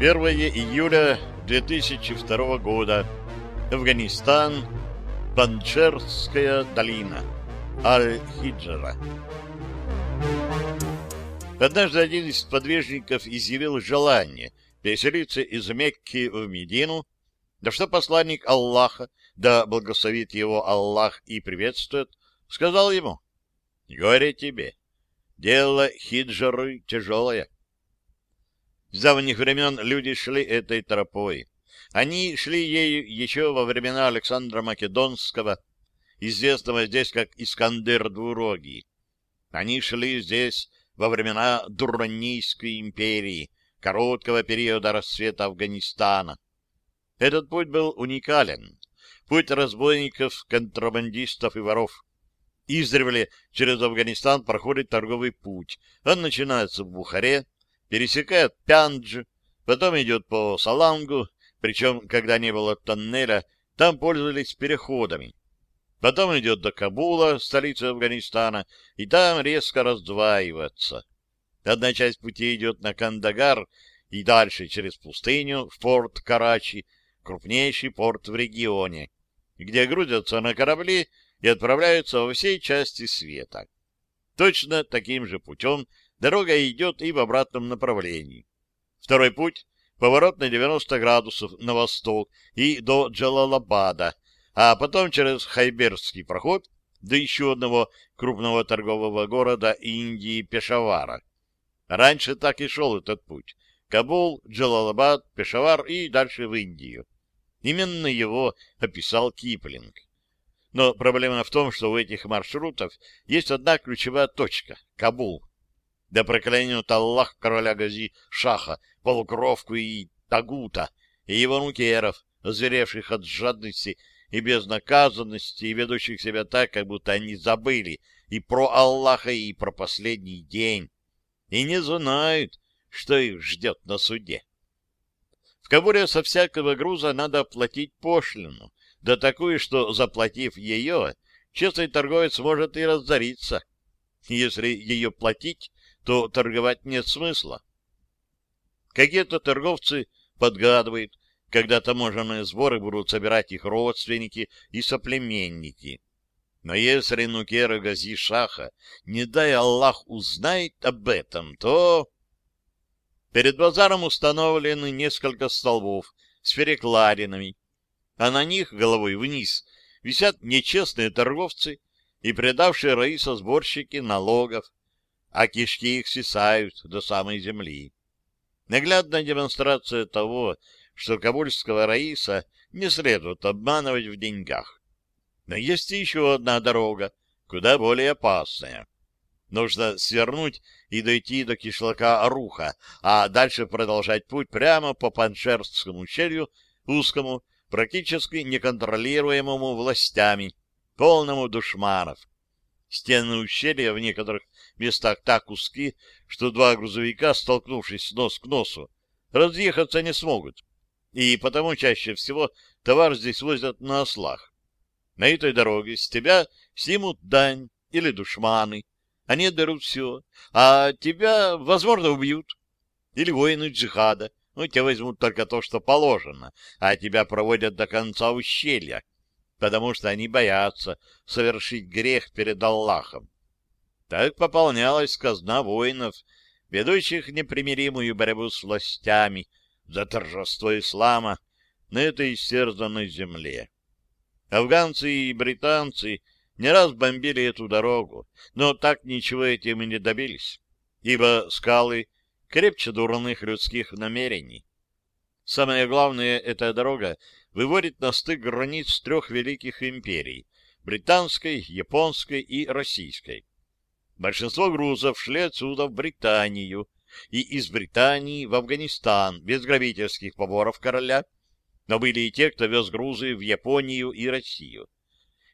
1 июля 2002 года. Афганистан. Панчерская долина. Аль-Хиджара. Однажды один из подвижников изъявил желание переселиться из Мекки в Медину, да что посланник Аллаха, да благословит его Аллах и приветствует, сказал ему, «Горе тебе, дело хиджры тяжелое». С давних времен люди шли этой тропой. Они шли ею еще во времена Александра Македонского, известного здесь как Искандер Двурогий. Они шли здесь во времена Дуранийской империи, короткого периода расцвета Афганистана. Этот путь был уникален. Путь разбойников, контрабандистов и воров. Издревле через Афганистан проходит торговый путь. Он начинается в Бухаре, пересекает Пяндж, потом идет по Салангу, причем, когда не было тоннеля, там пользовались переходами. Потом идет до Кабула, столицы Афганистана, и там резко раздваивается. Одна часть пути идет на Кандагар и дальше через пустыню в порт Карачи, крупнейший порт в регионе, где грузятся на корабли и отправляются во всей части света. Точно таким же путем Дорога идет и в обратном направлении. Второй путь — поворот на 90 градусов на восток и до Джалалабада, а потом через Хайберский проход до еще одного крупного торгового города Индии Пешавара. Раньше так и шел этот путь. Кабул, Джалалабад, Пешавар и дальше в Индию. Именно его описал Киплинг. Но проблема в том, что у этих маршрутов есть одна ключевая точка — Кабул. Да проклянет Аллах короля Гази Шаха, полукровку и Тагута, и его нукеров, озверевших от жадности и безнаказанности, и ведущих себя так, как будто они забыли и про Аллаха, и про последний день, и не знают, что их ждет на суде. В Кабуле со всякого груза надо платить пошлину, да такую, что, заплатив ее, честный торговец может и разориться. Если ее платить, то торговать нет смысла. Какие-то торговцы подгадывают, когда таможенные сборы будут собирать их родственники и соплеменники. Но если Нукера Гази Шаха, не дай Аллах, узнает об этом, то... Перед базаром установлены несколько столбов с перекладинами, а на них головой вниз висят нечестные торговцы и предавшие Раиса сборщики налогов, а кишки их свисают до самой земли. Наглядная демонстрация того, что кабульского Раиса не следует обманывать в деньгах. Но есть еще одна дорога, куда более опасная. Нужно свернуть и дойти до кишлака Аруха, а дальше продолжать путь прямо по Паншерскому ущелью, узкому, практически неконтролируемому властями, полному душманов. Стены ущелья в некоторых местах так узки, что два грузовика, столкнувшись нос к носу, разъехаться не смогут. И потому чаще всего товар здесь возят на ослах. На этой дороге с тебя снимут дань или душманы. Они отберут все, а тебя, возможно, убьют. Или воины джихада. Ну, тебя возьмут только то, что положено, а тебя проводят до конца ущелья, потому что они боятся совершить грех перед Аллахом. Так пополнялась казна воинов, ведущих непримиримую борьбу с властями за торжество ислама на этой истерзанной земле. Афганцы и британцы не раз бомбили эту дорогу, но так ничего этим и не добились, ибо скалы крепче дурных людских намерений. Самое главное, эта дорога выводит на стык границ трех великих империй — британской, японской и российской. Большинство грузов шли отсюда в Британию и из Британии в Афганистан без грабительских поборов короля, но были и те, кто вез грузы в Японию и Россию.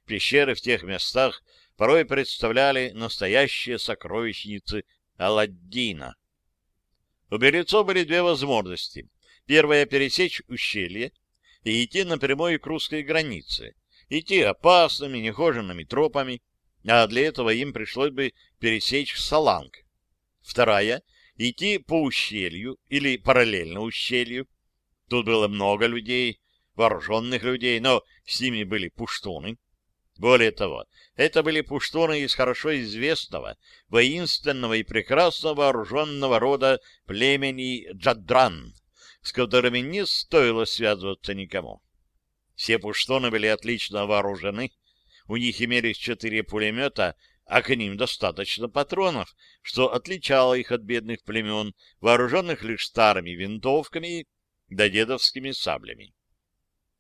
Пещеры в тех местах порой представляли настоящие сокровищницы Аладдина. У беглецов были две возможности. Первая — пересечь ущелье и идти напрямую к русской границе. Идти опасными, нехоженными тропами, а для этого им пришлось бы пересечь Саланг. Вторая — идти по ущелью или параллельно ущелью. Тут было много людей, вооруженных людей, но с ними были пуштуны. Более того, это были пуштуны из хорошо известного, воинственного и прекрасно вооруженного рода племени Джадран, с которыми не стоило связываться никому. Все пуштуны были отлично вооружены, у них имелись четыре пулемета, а к ним достаточно патронов, что отличало их от бедных племен, вооруженных лишь старыми винтовками да дедовскими саблями.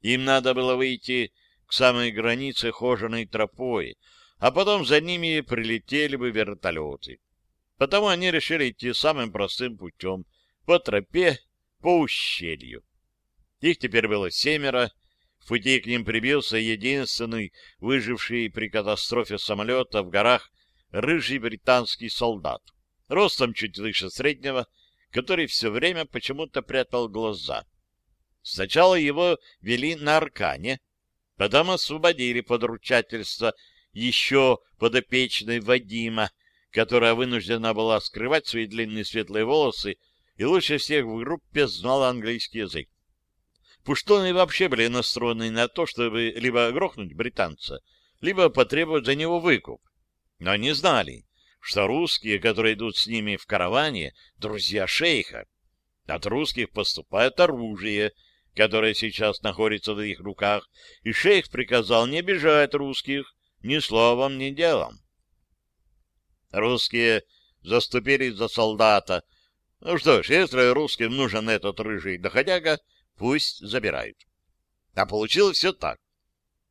Им надо было выйти к самой границе хоженой тропой, а потом за ними прилетели бы вертолеты. Потому они решили идти самым простым путем, по тропе, по ущелью. Их теперь было семеро, в пути к ним прибился единственный выживший при катастрофе самолета в горах рыжий британский солдат, ростом чуть выше среднего, который все время почему-то прятал глаза. Сначала его вели на Аркане, потом освободили под ручательство еще подопечной Вадима, которая вынуждена была скрывать свои длинные светлые волосы и лучше всех в группе знала английский язык. Пуштоны вообще были настроены на то, чтобы либо грохнуть британца, либо потребовать за него выкуп. Но они знали, что русские, которые идут с ними в караване, друзья шейха. От русских поступает оружие, которая сейчас находится в их руках, и шейх приказал не обижать русских ни словом, ни делом. Русские заступились за солдата. Ну что ж, если русским нужен этот рыжий доходяга, пусть забирают. А получилось все так.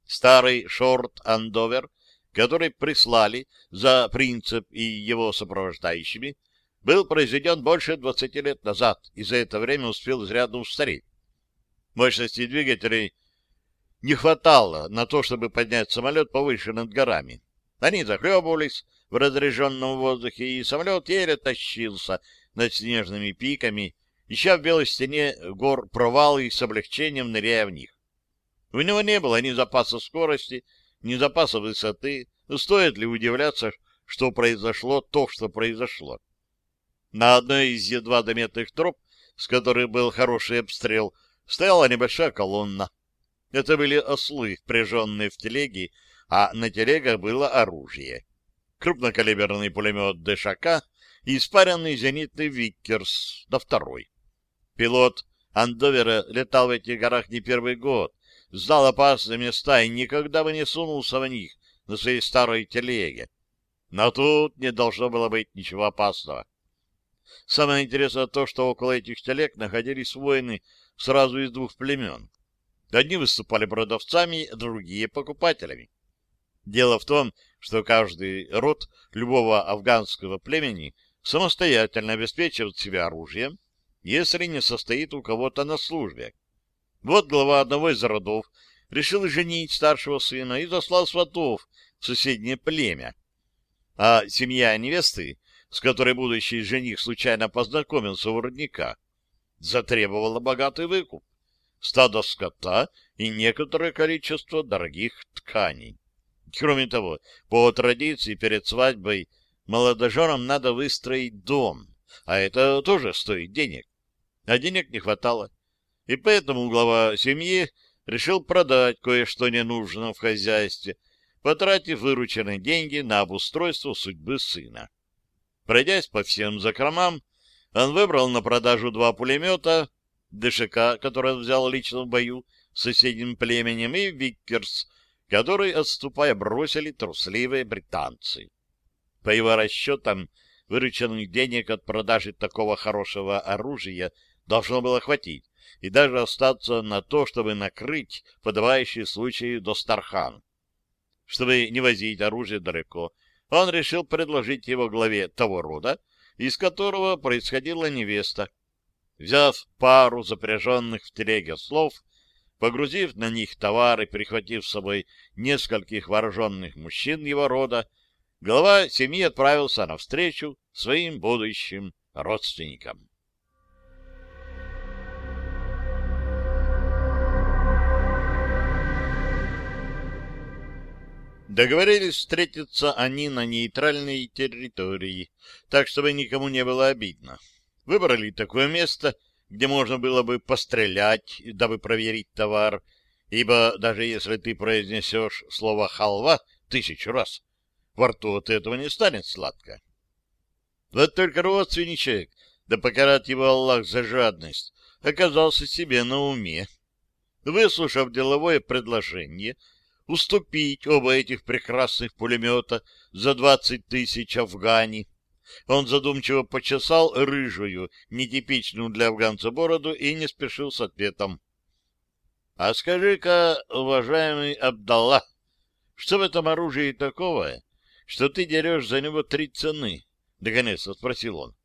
Старый шорт-андовер, который прислали за принцип и его сопровождающими, был произведен больше 20 лет назад и за это время успел изрядно устареть. Мощности двигателей не хватало на то, чтобы поднять самолет повыше над горами. Они захлебывались в разряженном воздухе, и самолет еле тащился над снежными пиками, ища в белой стене гор провалы и с облегчением ныряя в них. У него не было ни запаса скорости, ни запаса высоты. Стоит ли удивляться, что произошло то, что произошло? На одной из едва заметных троп, с которой был хороший обстрел, стояла небольшая колонна. Это были ослы, впряженные в телеги, а на телегах было оружие. Крупнокалиберный пулемет ДШК и испаренный зенитный Виккерс, до второй. Пилот Андовера летал в этих горах не первый год, знал опасные места и никогда бы не сунулся в них на своей старой телеге. Но тут не должно было быть ничего опасного. Самое интересное то, что около этих телег находились воины сразу из двух племен. Одни выступали продавцами, другие — покупателями. Дело в том, что каждый род любого афганского племени самостоятельно обеспечивает себя оружием, если не состоит у кого-то на службе. Вот глава одного из родов решил женить старшего сына и заслал сватов в соседнее племя. А семья невесты, с которой будущий жених случайно познакомился у родника, затребовала богатый выкуп, стадо скота и некоторое количество дорогих тканей. Кроме того, по традиции перед свадьбой молодоженам надо выстроить дом, а это тоже стоит денег. А денег не хватало, и поэтому глава семьи решил продать кое-что ненужное в хозяйстве, потратив вырученные деньги на обустройство судьбы сына. Пройдясь по всем закромам, он выбрал на продажу два пулемета, ДШК, который он взял лично в бою с соседним племенем, и Виккерс, который, отступая, бросили трусливые британцы. По его расчетам, вырученных денег от продажи такого хорошего оружия должно было хватить, и даже остаться на то, чтобы накрыть подавающий случай Достархан. Чтобы не возить оружие далеко, он решил предложить его главе того рода, из которого происходила невеста. Взяв пару запряженных в телеге слов, погрузив на них товары, прихватив с собой нескольких вооруженных мужчин его рода, глава семьи отправился навстречу своим будущим родственникам. Договорились встретиться они на нейтральной территории, так, чтобы никому не было обидно. Выбрали такое место, где можно было бы пострелять, дабы проверить товар, ибо даже если ты произнесешь слово «халва» тысячу раз, во рту от этого не станет сладко. Вот только родственничек, да покарат его Аллах за жадность, оказался себе на уме. Выслушав деловое предложение, уступить оба этих прекрасных пулемета за двадцать тысяч афгани, он задумчиво почесал рыжую, нетипичную для афганца бороду и не спешил с ответом. — А скажи-ка, уважаемый Абдалла, что в этом оружии такого, что ты дерешь за него три цены? — наконец спросил он.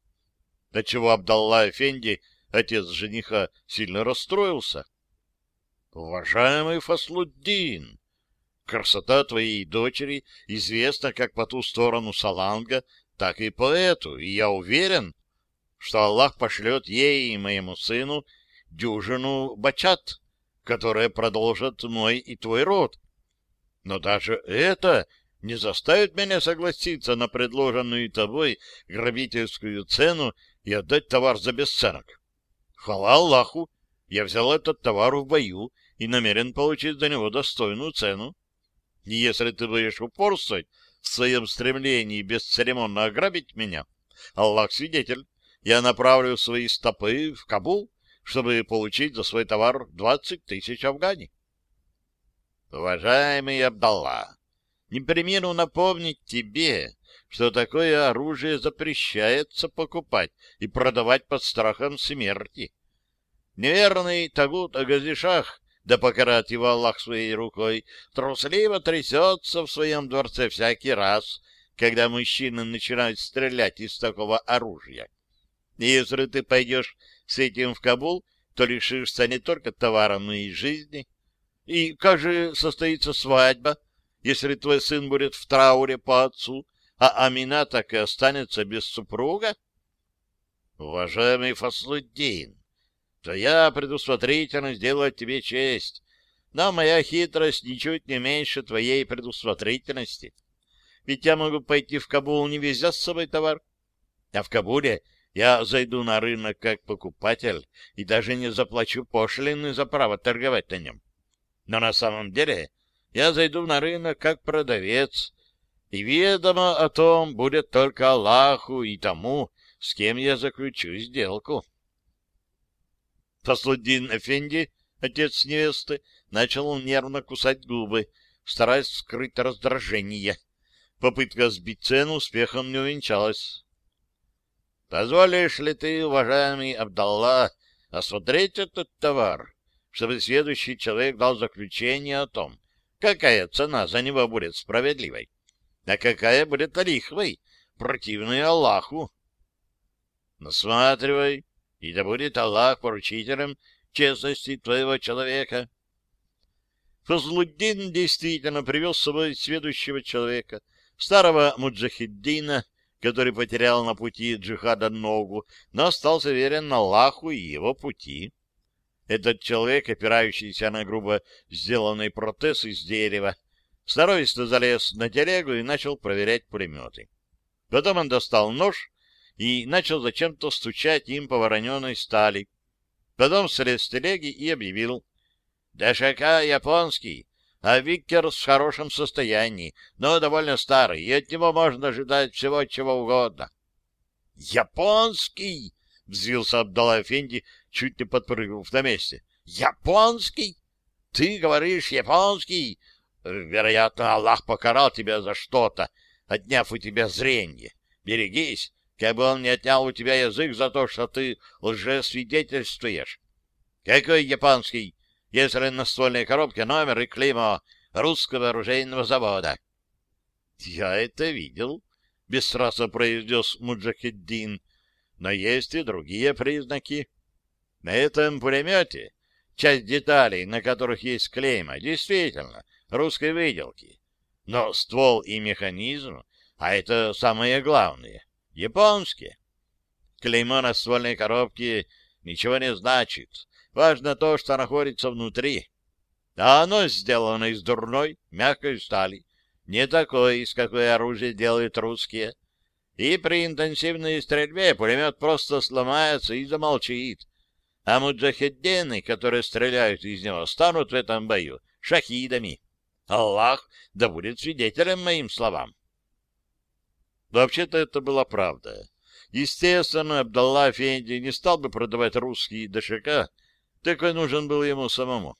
Отчего Абдалла Эфенди, отец жениха, сильно расстроился. — Уважаемый Фаслуддин, красота твоей дочери известна как по ту сторону Саланга, так и по эту, и я уверен, что Аллах пошлет ей и моему сыну дюжину бачат, которые продолжат мой и твой род. Но даже это не заставит меня согласиться на предложенную тобой грабительскую цену и отдать товар за бесценок. Хвала Аллаху, я взял этот товар в бою и намерен получить за него достойную цену. Если ты будешь упорствовать в своем стремлении бесцеремонно ограбить меня, Аллах свидетель, я направлю свои стопы в Кабул, чтобы получить за свой товар двадцать тысяч афгани. Уважаемый Абдалла, не примену напомнить тебе, что такое оружие запрещается покупать и продавать под страхом смерти. Неверный Тагут Агазишах да покарает его Аллах своей рукой, трусливо трясется в своем дворце всякий раз, когда мужчины начинают стрелять из такого оружия. И если ты пойдешь с этим в Кабул, то лишишься не только товара, но и жизни. И как же состоится свадьба, если твой сын будет в трауре по отцу, а Амина так и останется без супруга? Уважаемый Фаслуддин, Твоя предусмотрительность сделает тебе честь, но моя хитрость ничуть не меньше твоей предусмотрительности. Ведь я могу пойти в Кабул, не везя с собой товар. А в Кабуле я зайду на рынок как покупатель и даже не заплачу пошлины за право торговать на нем. Но на самом деле я зайду на рынок как продавец, и ведомо о том будет только Аллаху и тому, с кем я заключу сделку. Фаслуддин Эфенди, отец невесты, начал нервно кусать губы, стараясь скрыть раздражение. Попытка сбить цену успехом не увенчалась. — Позволишь ли ты, уважаемый Абдалла, осмотреть этот товар, чтобы следующий человек дал заключение о том, какая цена за него будет справедливой, а какая будет лихвой, противной Аллаху? — Насматривай, и да будет Аллах поручителем честности твоего человека. Фазлуддин действительно привел с собой сведущего человека, старого муджахиддина, который потерял на пути джихада ногу, но остался верен Аллаху и его пути. Этот человек, опирающийся на грубо сделанный протез из дерева, сноровисто залез на телегу и начал проверять пулеметы. Потом он достал нож и начал зачем-то стучать им по вороненой стали. Потом слез телеги и объявил. «ДШК японский, а Виккер в хорошем состоянии, но довольно старый, и от него можно ожидать всего чего угодно». «Японский!» — взвился Абдалла Эфенди, чуть не подпрыгнув на месте. «Японский? Ты говоришь японский? Вероятно, Аллах покарал тебя за что-то, отняв у тебя зрение. Берегись, как бы он не отнял у тебя язык за то, что ты лжесвидетельствуешь. Какой японский, если на ствольной коробке номер и клеймо русского оружейного завода? — Я это видел, — бесстрастно произнес Муджахеддин, — но есть и другие признаки. На этом пулемете часть деталей, на которых есть клейма, действительно русской выделки. Но ствол и механизм, а это самое главное, Японские. Клеймо на ствольной коробке ничего не значит. Важно то, что находится внутри. А оно сделано из дурной, мягкой стали. Не такой, из какой оружие делают русские. и при интенсивной стрельбе пулемет просто сломается и замолчит. А муджахеддины, которые стреляют из него, станут в этом бою шахидами. Аллах да будет свидетелем моим словам. Вообще-то это была правда. Естественно, Абдалла Фенди не стал бы продавать русский ДШК, такой нужен был ему самому.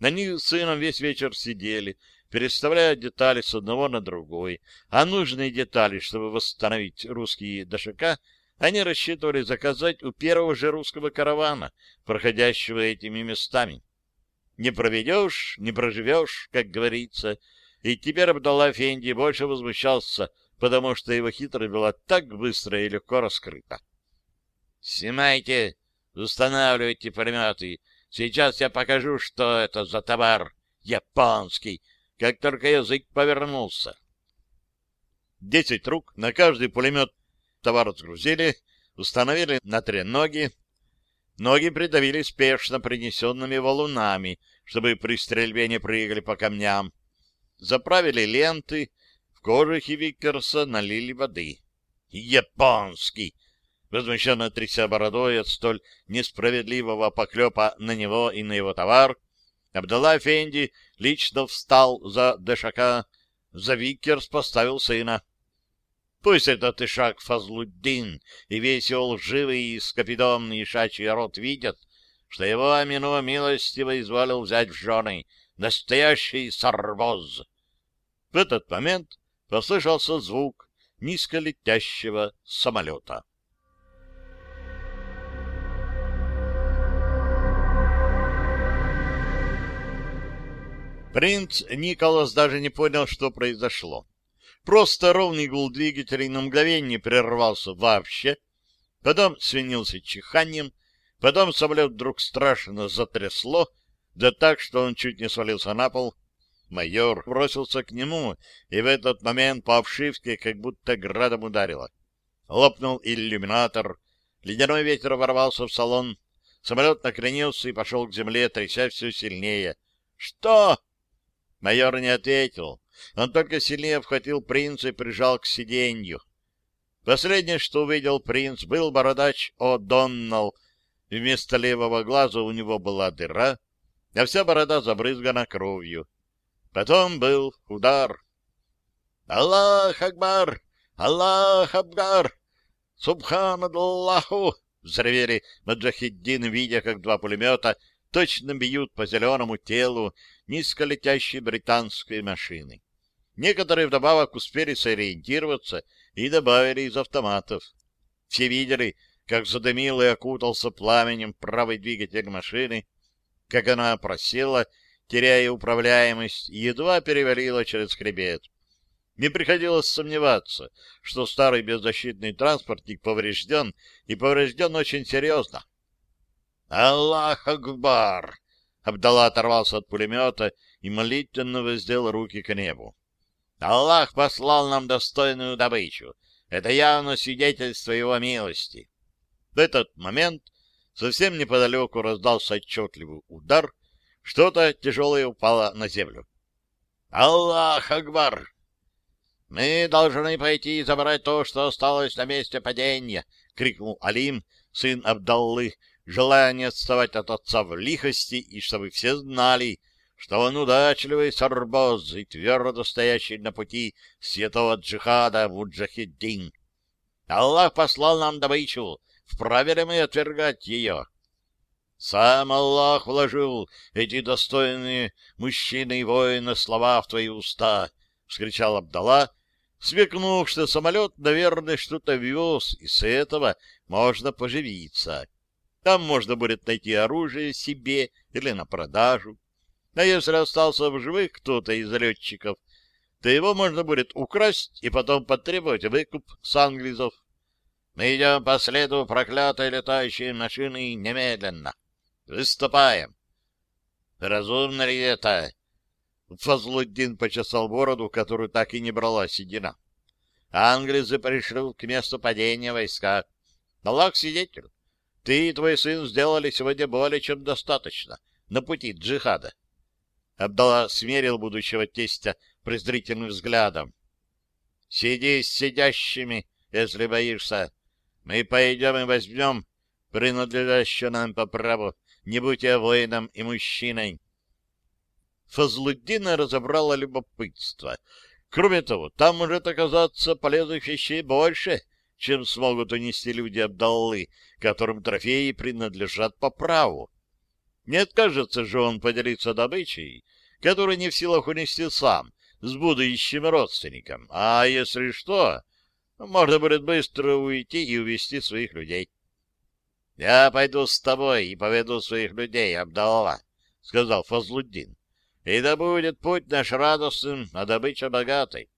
Они с сыном весь вечер сидели, переставляя детали с одного на другой, а нужные детали, чтобы восстановить русские ДШК, они рассчитывали заказать у первого же русского каравана, проходящего этими местами. Не проведешь, не проживешь, как говорится. И теперь Абдалла Фенди больше возмущался, потому что его хитрость была так быстро и легко раскрыта. — Снимайте, устанавливайте пулеметы. Сейчас я покажу, что это за товар японский, как только язык повернулся. Десять рук на каждый пулемет товар сгрузили, установили на треноги, Ноги придавили спешно принесенными валунами, чтобы при стрельбе не прыгали по камням. Заправили ленты, в кожухе Виккерса налили воды. «Японский!» Возмущенно тряся бородой от столь несправедливого поклепа на него и на его товар, Абдалла Фенди лично встал за Дешака, за Виккерс поставил сына. Пусть этот Ишак Фазлуддин и весь его лживый и скопидомный ишачий род видят, что его Амину милостиво изволил взять в жены настоящий сарбоз. В этот момент послышался звук низколетящего самолета. Принц Николас даже не понял, что произошло. Просто ровный гул двигателей на мгновение прервался вообще, потом свинился чиханием, потом самолет вдруг страшно затрясло, да так, что он чуть не свалился на пол. Майор бросился к нему, и в этот момент по обшивке как будто градом ударило. Лопнул иллюминатор, ледяной ветер ворвался в салон, самолет накренился и пошел к земле, тряся все сильнее. «Что?» Майор не ответил. Он только сильнее обхватил принца и прижал к сиденью. Последнее, что увидел принц, был бородач О'Доннелл. Вместо левого глаза у него была дыра, а вся борода забрызгана кровью. Потом был удар. «Аллах Акбар! Аллах Акбар! Субханаллаху!» взревели маджахиддин, видя, как два пулемета точно бьют по зеленому телу низколетящей британской машины. Некоторые вдобавок успели сориентироваться и добавили из автоматов. Все видели, как задымил и окутался пламенем правый двигатель машины, как она просела, теряя управляемость, едва перевалила через хребет. Не приходилось сомневаться, что старый беззащитный транспортник поврежден, и поврежден очень серьезно. «Аллах Акбар!» Абдалла оторвался от пулемета и молитвенно воздел руки к небу. Аллах послал нам достойную добычу. Это явно свидетельство его милости. В этот момент совсем неподалеку раздался отчетливый удар, что-то тяжелое упало на землю. «Аллах Акбар!» «Мы должны пойти и забрать то, что осталось на месте падения!» — крикнул Алим, сын Абдаллы, желая не отставать от отца в лихости, и чтобы все знали, что он удачливый сарбоз и твердо стоящий на пути святого джихада Муджахиддин. Аллах послал нам добычу, вправе ли мы отвергать ее? Сам Аллах вложил эти достойные мужчины и воины слова в твои уста, — вскричал Абдалла, смекнув, что самолет, наверное, что-то вез, и с этого можно поживиться. Там можно будет найти оружие себе или на продажу. А если остался в живых кто-то из летчиков, то его можно будет украсть и потом потребовать выкуп с англизов. Мы идем по следу проклятой летающей машины немедленно. Выступаем. Разумно ли это? Фазлуддин почесал бороду, которую так и не брала седина. Англизы пришли к месту падения войска. Аллах свидетель, ты и твой сын сделали сегодня более чем достаточно на пути джихада. Абдалла смерил будущего тестя презрительным взглядом. — Сиди с сидящими, если боишься. Мы пойдем и возьмем принадлежащее нам по праву, не будь я воином и мужчиной. Фазлуддина разобрало любопытство. Кроме того, там может оказаться полезных вещей больше, чем смогут унести люди Абдаллы, которым трофеи принадлежат по праву. Не откажется же он поделиться добычей, которую не в силах унести сам, с будущим родственником. А если что, можно будет быстро уйти и увести своих людей. — Я пойду с тобой и поведу своих людей, Абдалла, — сказал Фазлуддин. — И да будет путь наш радостным, а добыча богатой.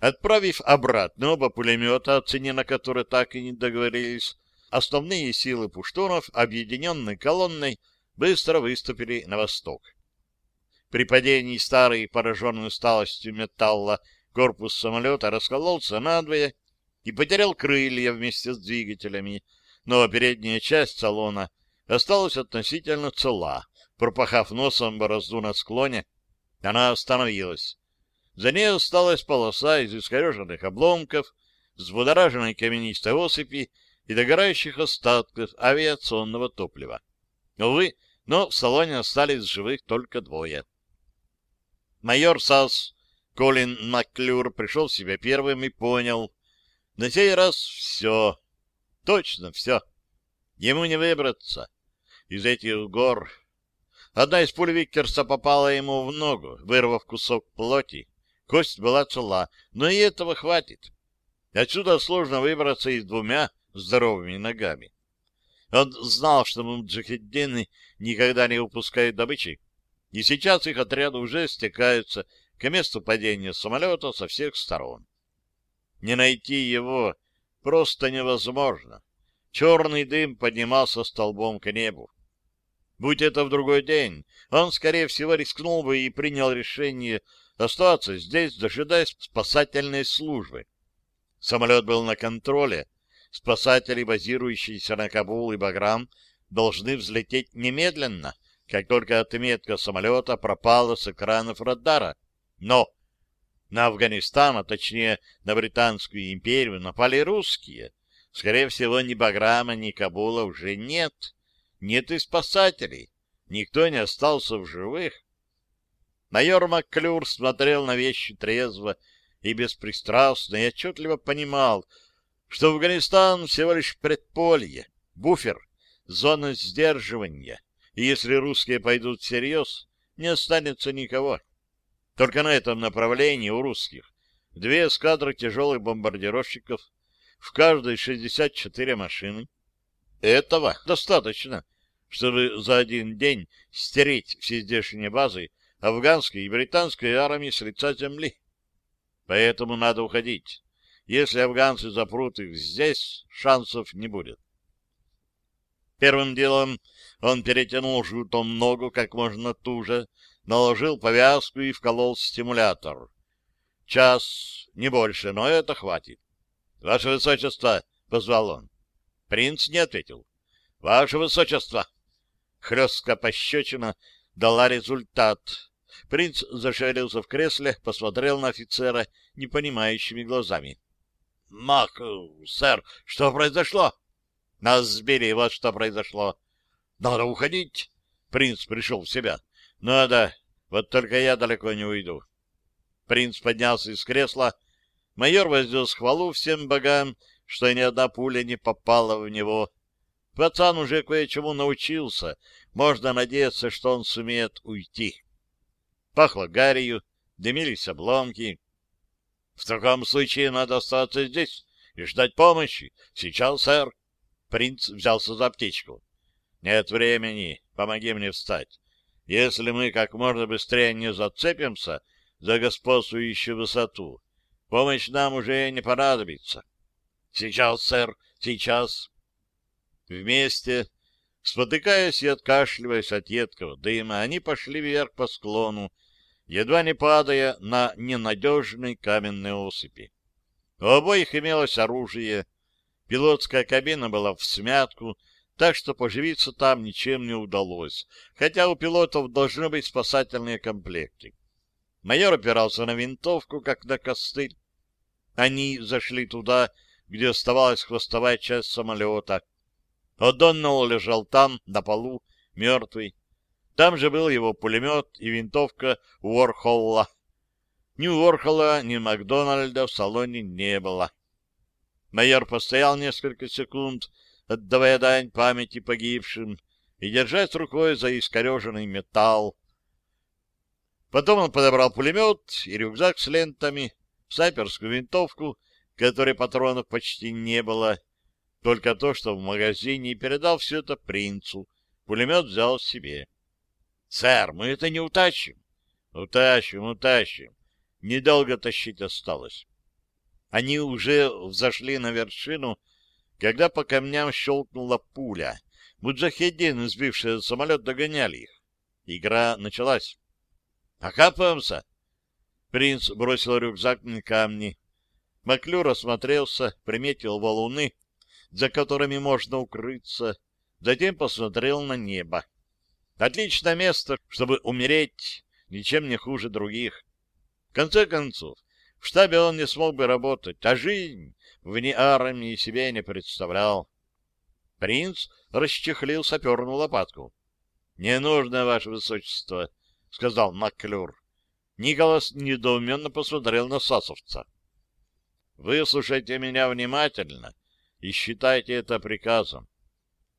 Отправив обратно оба пулемета, о цене на которые так и не договорились, основные силы пуштунов, объединенной колонной, быстро выступили на восток. При падении старый, пораженный усталостью металла, корпус самолета раскололся надвое и потерял крылья вместе с двигателями, но передняя часть салона осталась относительно цела. Пропахав носом борозду на склоне, она остановилась. За ней осталась полоса из искореженных обломков, взбудораженной каменистой осыпи и догорающих остатков авиационного топлива. Увы, но в салоне остались живых только двое. Майор САС Колин Маклюр пришел в себя первым и понял. На сей раз все. Точно все. Ему не выбраться из этих гор. Одна из пуль Виктерса попала ему в ногу, вырвав кусок плоти. Кость была цела, но и этого хватит. Отсюда сложно выбраться и с двумя здоровыми ногами. Он знал, что муджахеддины никогда не упускают добычи, и сейчас их отряды уже стекаются к месту падения самолета со всех сторон. Не найти его просто невозможно. Черный дым поднимался столбом к небу. Будь это в другой день, он, скорее всего, рискнул бы и принял решение оставаться здесь, дожидаясь спасательной службы. Самолет был на контроле. Спасатели, базирующиеся на Кабул и Баграм, должны взлететь немедленно, как только отметка самолета пропала с экранов радара. Но на Афганистан, а точнее на Британскую империю, напали русские. Скорее всего, ни Баграма, ни Кабула уже нет. Нет и спасателей. Никто не остался в живых. Майор Макклюр смотрел на вещи трезво и беспристрастно и отчетливо понимал, что Афганистан всего лишь предполье, буфер, зона сдерживания, и если русские пойдут всерьез, не останется никого. Только на этом направлении у русских две эскадры тяжелых бомбардировщиков, в каждой 64 машины. Этого достаточно, чтобы за один день стереть все здешние базы афганской и британской армии с лица земли. Поэтому надо уходить. Если афганцы запрут их здесь, шансов не будет. Первым делом он перетянул жгутом ногу как можно туже, наложил повязку и вколол стимулятор. Час, не больше, но это хватит. — Ваше Высочество! — позвал он. Принц не ответил. — Ваше Высочество! Хлестка пощечина дала результат. Принц зашевелился в кресле, посмотрел на офицера непонимающими глазами. — Мак, сэр, что произошло? — Нас сбили, вот что произошло. — Надо уходить. Принц пришел в себя. — Надо. Вот только я далеко не уйду. Принц поднялся из кресла. Майор вознес хвалу всем богам, что ни одна пуля не попала в него. Пацан уже кое-чему научился. Можно надеяться, что он сумеет уйти. Пахло гарью, дымились обломки. В таком случае надо остаться здесь и ждать помощи. Сейчас, сэр. Принц взялся за аптечку. Нет времени. Помоги мне встать. Если мы как можно быстрее не зацепимся за господствующую высоту, помощь нам уже не понадобится. Сейчас, сэр, сейчас. Вместе, спотыкаясь и откашливаясь от едкого дыма, они пошли вверх по склону, едва не падая на ненадежной каменной осыпи. У обоих имелось оружие, пилотская кабина была в смятку, так что поживиться там ничем не удалось, хотя у пилотов должны быть спасательные комплекты. Майор опирался на винтовку, как на костыль. Они зашли туда, где оставалась хвостовая часть самолета. О'Доннелл лежал там, на полу, мертвый. Там же был его пулемет и винтовка Уорхолла. Ни Уорхола, ни Макдональда в салоне не было. Майор постоял несколько секунд, отдавая дань памяти погибшим и держась рукой за искореженный металл. Потом он подобрал пулемет и рюкзак с лентами, снайперскую винтовку, которой патронов почти не было, только то, что в магазине, и передал все это принцу. Пулемет взял себе. — Сэр, мы это не утащим. — Утащим, утащим. Недолго тащить осталось. Они уже взошли на вершину, когда по камням щелкнула пуля. Муджахеддин, сбивший самолет, догоняли их. Игра началась. «Окапываемся!» Принц бросил рюкзак на камни. Маклюр осмотрелся, приметил валуны, за которыми можно укрыться, затем посмотрел на небо. Отличное место, чтобы умереть, ничем не хуже других. В конце концов, в штабе он не смог бы работать, а жизнь вне армии себе не представлял. Принц расчехлил саперную лопатку. — Не нужно, ваше высочество, — сказал Макклюр. Николас недоуменно посмотрел на сасовца. — Выслушайте меня внимательно и считайте это приказом.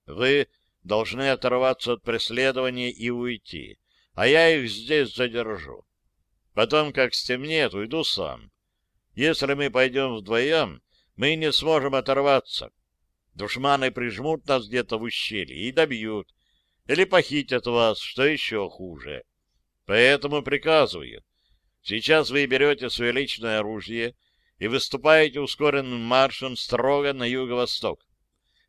Вы должны оторваться от преследования и уйти, а я их здесь задержу. Потом, как стемнеет, уйду сам. Если мы пойдем вдвоем, мы не сможем оторваться. Душманы прижмут нас где-то в ущелье и добьют. Или похитят вас, что еще хуже. Поэтому приказываю. Сейчас вы берете свое личное оружие и выступаете ускоренным маршем строго на юго-восток.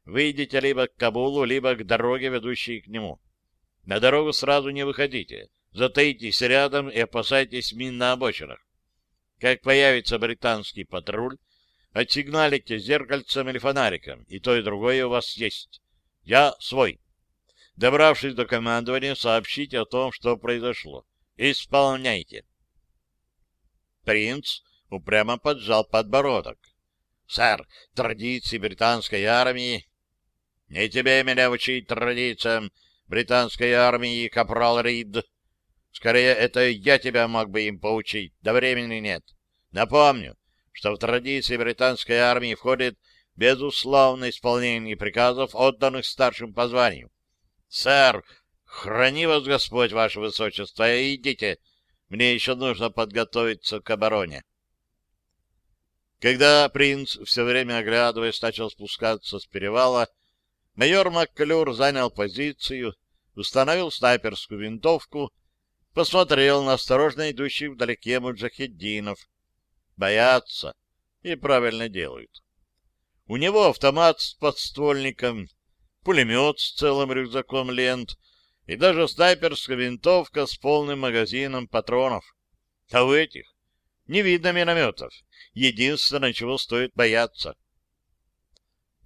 Выйдете либо к Кабулу, либо к дороге, ведущей к нему. На дорогу сразу не выходите. Затаитесь рядом и опасайтесь мин на обочинах. Как появится британский патруль, отсигналите зеркальцем или фонариком, и то, и другое у вас есть. Я свой. Добравшись до командования, сообщите о том, что произошло. Исполняйте. Принц упрямо поджал подбородок. — Сэр, традиции британской армии... — Не тебе меня учить традициям британской армии, капрал Рид. Скорее, это я тебя мог бы им поучить, да времени нет. Напомню, что в традиции британской армии входит безусловное исполнение приказов, отданных старшим по званию. Сэр, храни вас Господь, ваше высочество, и идите. Мне еще нужно подготовиться к обороне. Когда принц, все время оглядываясь, начал спускаться с перевала, майор Макклюр занял позицию, установил снайперскую винтовку посмотрел на осторожно идущих вдалеке муджахеддинов. Боятся и правильно делают. У него автомат с подствольником, пулемет с целым рюкзаком лент и даже снайперская винтовка с полным магазином патронов. А у этих не видно минометов. Единственное, чего стоит бояться.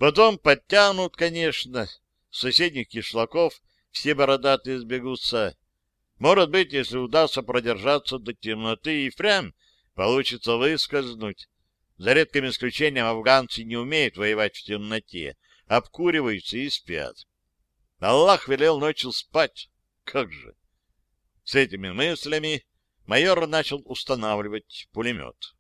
Потом подтянут, конечно, с соседних кишлаков все бородатые сбегутся, может быть, если удастся продержаться до темноты и впрямь получится выскользнуть. За редким исключением афганцы не умеют воевать в темноте, обкуриваются и спят. Аллах велел ночью спать. Как же? С этими мыслями майор начал устанавливать пулемет.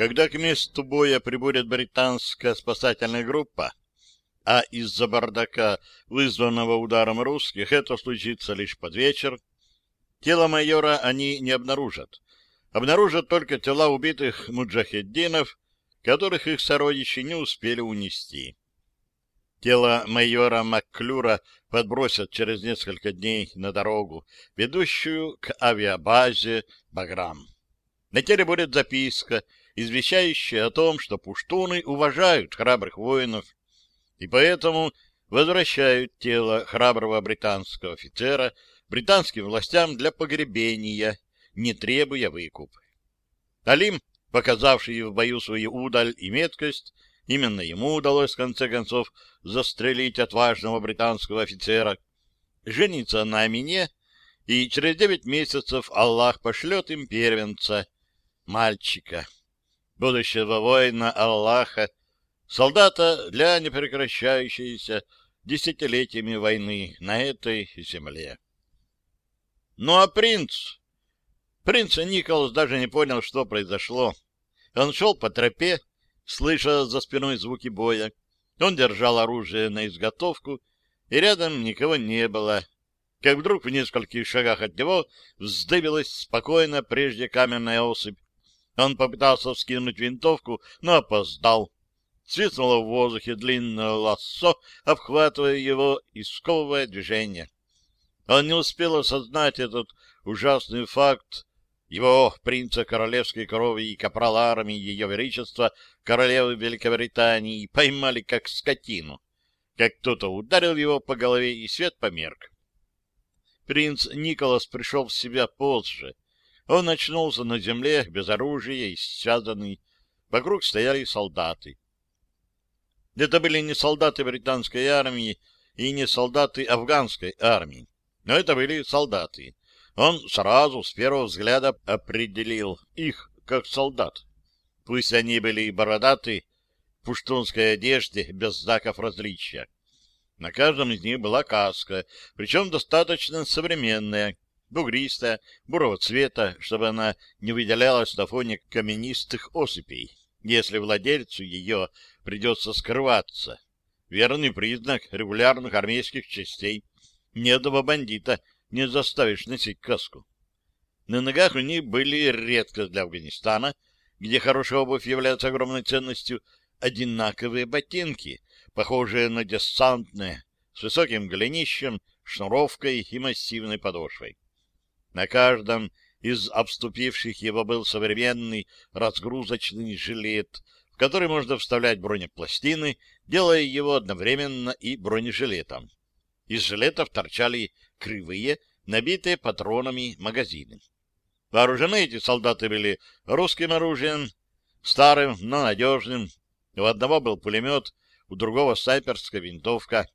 Когда к месту боя прибудет британская спасательная группа, а из-за бардака, вызванного ударом русских, это случится лишь под вечер, тело майора они не обнаружат. Обнаружат только тела убитых муджахеддинов, которых их сородичи не успели унести. Тело майора Макклюра подбросят через несколько дней на дорогу, ведущую к авиабазе Баграм. На теле будет записка — извещающее о том, что пуштуны уважают храбрых воинов и поэтому возвращают тело храброго британского офицера британским властям для погребения, не требуя выкуп. Алим, показавший в бою свою удаль и меткость, именно ему удалось в конце концов застрелить отважного британского офицера, женится на Амине, и через девять месяцев Аллах пошлет им первенца, мальчика, будущего воина Аллаха, солдата для непрекращающейся десятилетиями войны на этой земле. Ну а принц... Принц Николас даже не понял, что произошло. Он шел по тропе, слыша за спиной звуки боя. Он держал оружие на изготовку, и рядом никого не было. Как вдруг в нескольких шагах от него вздыбилась спокойно прежде каменная осыпь. Он попытался вскинуть винтовку, но опоздал. Свистнуло в воздухе длинное лассо, обхватывая его и движение. Он не успел осознать этот ужасный факт. Его, принца королевской крови и капрал армии Ее Величества, королевы Великобритании, поймали как скотину. Как кто-то ударил его по голове, и свет померк. Принц Николас пришел в себя позже. Он очнулся на земле, без оружия и связанный. Вокруг стояли солдаты. Это были не солдаты британской армии и не солдаты афганской армии, но это были солдаты. Он сразу, с первого взгляда, определил их как солдат. Пусть они были бородаты, в пуштунской одежде, без знаков различия. На каждом из них была каска, причем достаточно современная, бугристая, бурого цвета, чтобы она не выделялась на фоне каменистых осыпей если владельцу ее придется скрываться. Верный признак регулярных армейских частей. Ни одного бандита не заставишь носить каску. На ногах у них были редко для Афганистана, где хорошая обувь является огромной ценностью, одинаковые ботинки, похожие на десантные, с высоким голенищем, шнуровкой и массивной подошвой. На каждом из обступивших его был современный разгрузочный жилет, в который можно вставлять бронепластины, делая его одновременно и бронежилетом. Из жилетов торчали кривые, набитые патронами магазины. Вооружены эти солдаты были русским оружием, старым, но надежным. У одного был пулемет, у другого снайперская винтовка.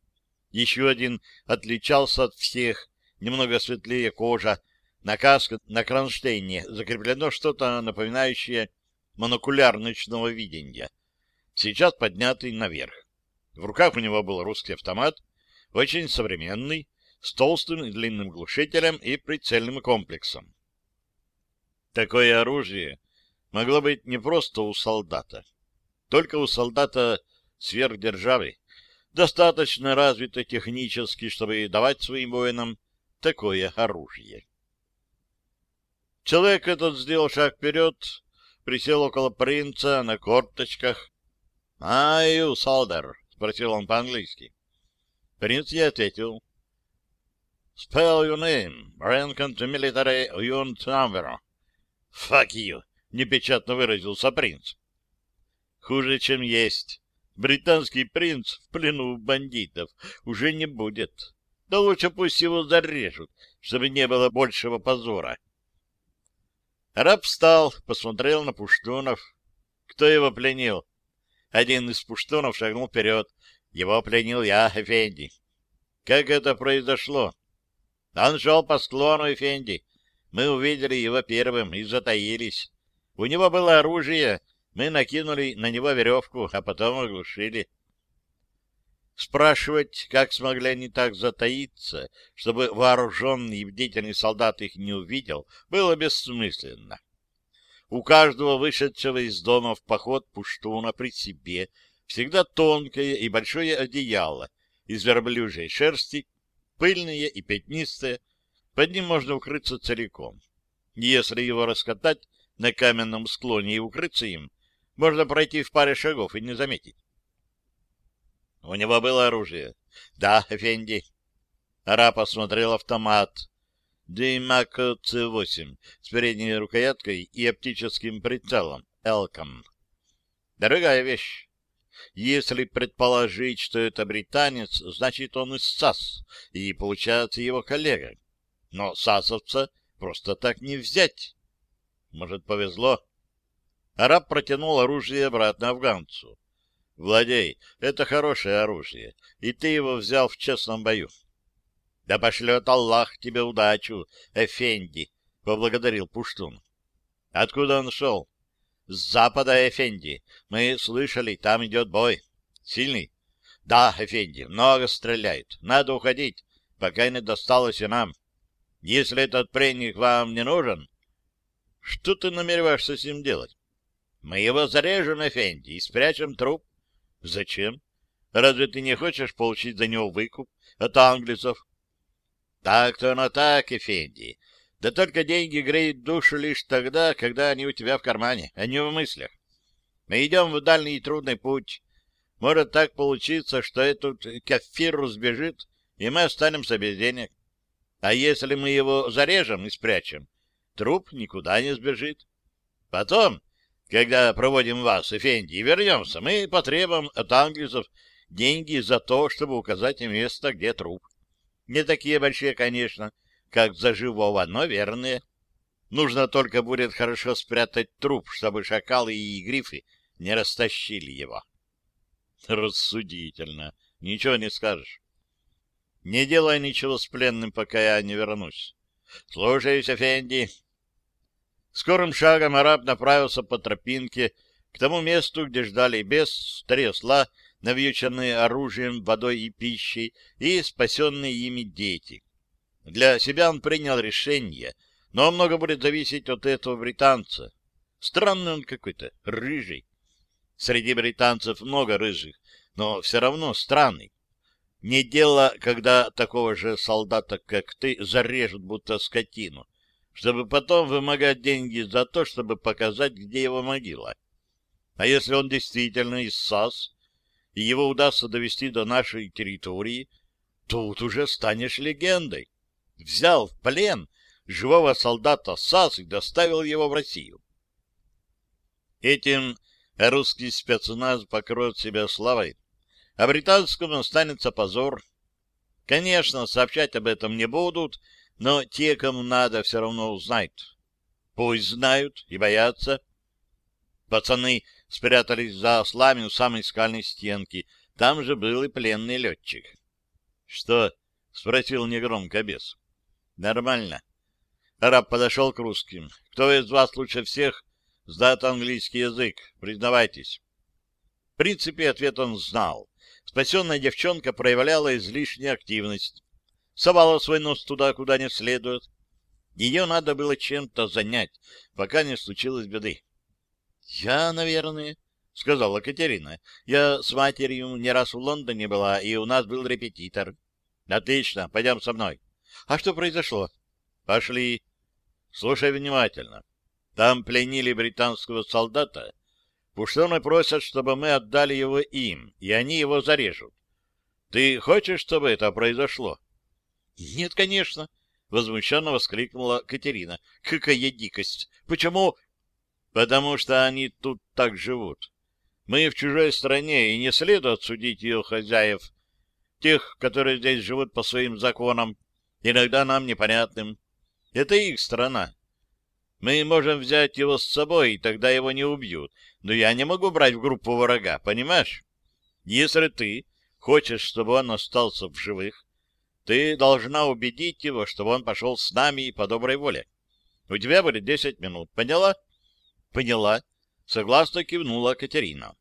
Еще один отличался от всех, немного светлее кожа, на каске на кронштейне закреплено что-то напоминающее монокуляр ночного видения, сейчас поднятый наверх. В руках у него был русский автомат, очень современный, с толстым и длинным глушителем и прицельным комплексом. Такое оружие могло быть не просто у солдата, только у солдата сверхдержавы, достаточно развито технически, чтобы давать своим воинам такое оружие. Человек этот сделал шаг вперед, присел около принца на корточках. — «Are you soldier?» — спросил он по-английски. Принц ей ответил. «Spell your name. Rank and military unit number». «Fuck you!» — непечатно выразился принц. «Хуже, чем есть. Британский принц в плену у бандитов уже не будет. Да лучше пусть его зарежут, чтобы не было большего позора». Раб встал, посмотрел на пуштунов. Кто его пленил? Один из пуштунов шагнул вперед. Его пленил я, Эфенди. Как это произошло? Он шел по склону, Эфенди. Мы увидели его первым и затаились. У него было оружие. Мы накинули на него веревку, а потом оглушили. Спрашивать, как смогли они так затаиться, чтобы вооруженный и бдительный солдат их не увидел, было бессмысленно. У каждого вышедшего из дома в поход пуштуна при себе всегда тонкое и большое одеяло из верблюжьей шерсти, пыльное и пятнистое, под ним можно укрыться целиком. Если его раскатать на каменном склоне и укрыться им, можно пройти в паре шагов и не заметить. У него было оружие. Да, Эфенди. Араб осмотрел автомат. Димак Ц-8 с передней рукояткой и оптическим прицелом. Элком. Дорогая вещь. Если предположить, что это британец, значит, он из САС, и получается его коллега. Но САСовца просто так не взять. Может, повезло? Араб протянул оружие обратно афганцу. Владей, это хорошее оружие, и ты его взял в честном бою. — Да пошлет Аллах тебе удачу, Эфенди, — поблагодарил Пуштун. — Откуда он шел? — С запада, Эфенди. Мы слышали, там идет бой. — Сильный? — Да, Эфенди, много стреляют. Надо уходить, пока не досталось и нам. Если этот пленник вам не нужен... — Что ты намереваешься с ним делать? — Мы его зарежем, Эфенди, и спрячем труп. — Зачем? Разве ты не хочешь получить за него выкуп от англисов? Так-то оно так, Эфенди. Да только деньги греют душу лишь тогда, когда они у тебя в кармане, а не в мыслях. Мы идем в дальний и трудный путь. Может так получиться, что этот кафир сбежит, и мы останемся без денег. А если мы его зарежем и спрячем, труп никуда не сбежит. Потом, когда проводим вас, Эфенди, и вернемся, мы потребуем от англисов деньги за то, чтобы указать место, где труп. Не такие большие, конечно, как за живого, но верные. Нужно только будет хорошо спрятать труп, чтобы шакалы и грифы не растащили его. Рассудительно. Ничего не скажешь. Не делай ничего с пленным, пока я не вернусь. Слушаюсь, Эфенди. Скорым шагом араб направился по тропинке к тому месту, где ждали бес, три осла навьюченные оружием, водой и пищей, и спасенные ими дети. Для себя он принял решение, но много будет зависеть от этого британца. Странный он какой-то, рыжий. Среди британцев много рыжих, но все равно странный. Не дело, когда такого же солдата, как ты, зарежут будто скотину, чтобы потом вымогать деньги за то, чтобы показать, где его могила. А если он действительно из САС, и его удастся довести до нашей территории, тут уже станешь легендой. Взял в плен живого солдата САС и доставил его в Россию. Этим русский спецназ покроет себя славой, а британскому останется позор. Конечно, сообщать об этом не будут, но те, кому надо, все равно узнают. Пусть знают и боятся. Пацаны спрятались за ослами у самой скальной стенки. Там же был и пленный летчик. — Что? — спросил негромко бес. — Нормально. Араб подошел к русским. — Кто из вас лучше всех знает английский язык? Признавайтесь. В принципе, ответ он знал. Спасенная девчонка проявляла излишнюю активность. Совала свой нос туда, куда не следует. Ее надо было чем-то занять, пока не случилось беды. — Я, наверное, — сказала Катерина. — Я с матерью не раз в Лондоне была, и у нас был репетитор. — Отлично, пойдем со мной. — А что произошло? — Пошли. Слушай внимательно. Там пленили британского солдата. Пуштоны просят, чтобы мы отдали его им, и они его зарежут. Ты хочешь, чтобы это произошло? — Нет, конечно, — возмущенно воскликнула Катерина. — Какая дикость! Почему потому что они тут так живут. Мы в чужой стране, и не следует судить ее хозяев, тех, которые здесь живут по своим законам, иногда нам непонятным. Это их страна. Мы можем взять его с собой, и тогда его не убьют, но я не могу брать в группу врага, понимаешь? Если ты хочешь, чтобы он остался в живых, ты должна убедить его, чтобы он пошел с нами по доброй воле. У тебя будет десять минут, поняла? — Поняла. Согласно кивнула Катерина.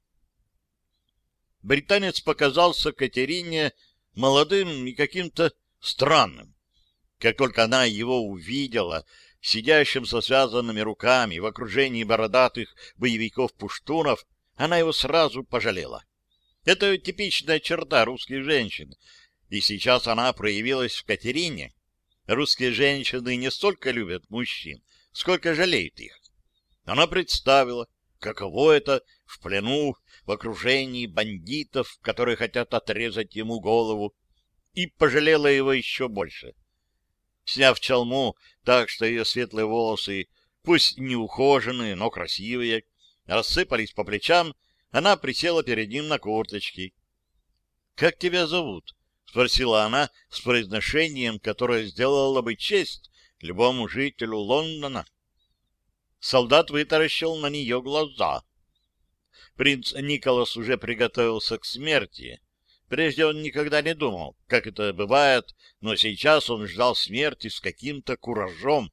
Британец показался Катерине молодым и каким-то странным. Как только она его увидела, сидящим со связанными руками в окружении бородатых боевиков-пуштунов, она его сразу пожалела. Это типичная черта русской женщины, и сейчас она проявилась в Катерине. Русские женщины не столько любят мужчин, сколько жалеют их. Она представила, каково это в плену, в окружении бандитов, которые хотят отрезать ему голову, и пожалела его еще больше. Сняв чалму так, что ее светлые волосы, пусть не ухоженные, но красивые, рассыпались по плечам, она присела перед ним на корточки. — Как тебя зовут? — спросила она с произношением, которое сделало бы честь любому жителю Лондона. Солдат вытаращил на нее глаза. Принц Николас уже приготовился к смерти. Прежде он никогда не думал, как это бывает, но сейчас он ждал смерти с каким-то куражом.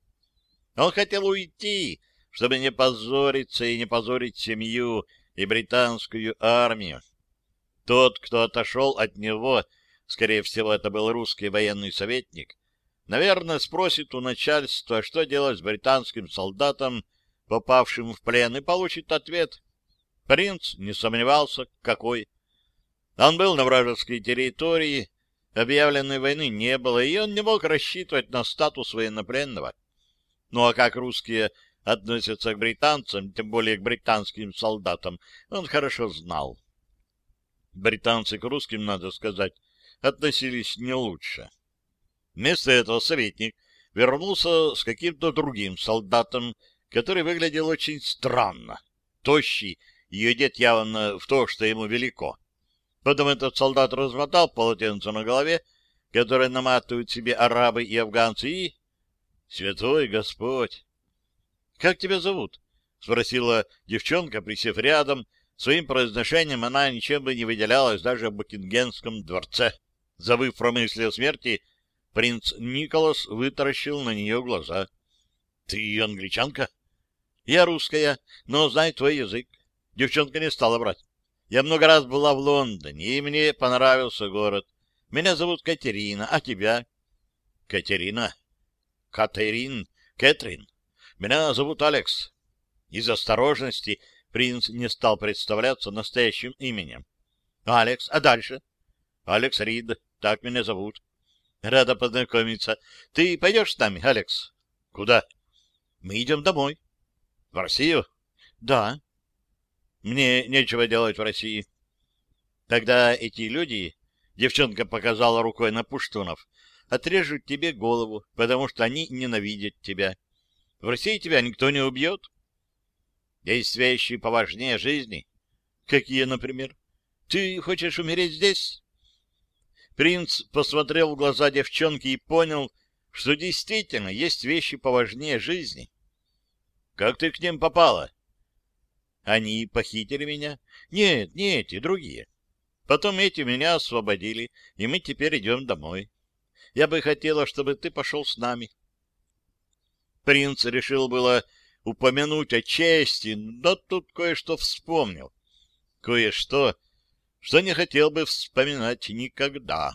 Он хотел уйти, чтобы не позориться и не позорить семью и британскую армию. Тот, кто отошел от него, скорее всего, это был русский военный советник, наверное, спросит у начальства, что делать с британским солдатом, попавшим в плен, и получит ответ. Принц не сомневался, какой. Он был на вражеской территории, объявленной войны не было, и он не мог рассчитывать на статус военнопленного. Ну а как русские относятся к британцам, тем более к британским солдатам, он хорошо знал. Британцы к русским, надо сказать, относились не лучше. Вместо этого советник вернулся с каким-то другим солдатом, который выглядел очень странно. Тощий и одет явно в то, что ему велико. Потом этот солдат размотал полотенце на голове, которое наматывают себе арабы и афганцы, и... Святой Господь! — Как тебя зовут? — спросила девчонка, присев рядом. Своим произношением она ничем бы не выделялась даже в Букингенском дворце. Забыв про мысли о смерти, принц Николас вытаращил на нее глаза. — Ты англичанка? — Я русская, но знаю твой язык. Девчонка не стала брать. Я много раз была в Лондоне, и мне понравился город. Меня зовут Катерина, а тебя? Катерина? Катерин? Кэтрин? Меня зовут Алекс. Из осторожности принц не стал представляться настоящим именем. Алекс, а дальше? Алекс Рид, так меня зовут. Рада познакомиться. Ты пойдешь с нами, Алекс? Куда? Мы идем домой. В Россию? Да. Мне нечего делать в России. Тогда эти люди, девчонка показала рукой на пуштунов, отрежут тебе голову, потому что они ненавидят тебя. В России тебя никто не убьет. Есть вещи поважнее жизни. Какие, например? Ты хочешь умереть здесь? Принц посмотрел в глаза девчонки и понял, что действительно есть вещи поважнее жизни. Как ты к ним попала? Они похитили меня? Нет, не эти, другие. Потом эти меня освободили, и мы теперь идем домой. Я бы хотела, чтобы ты пошел с нами. Принц решил было упомянуть о чести, но тут кое-что вспомнил. Кое-что, что не хотел бы вспоминать никогда.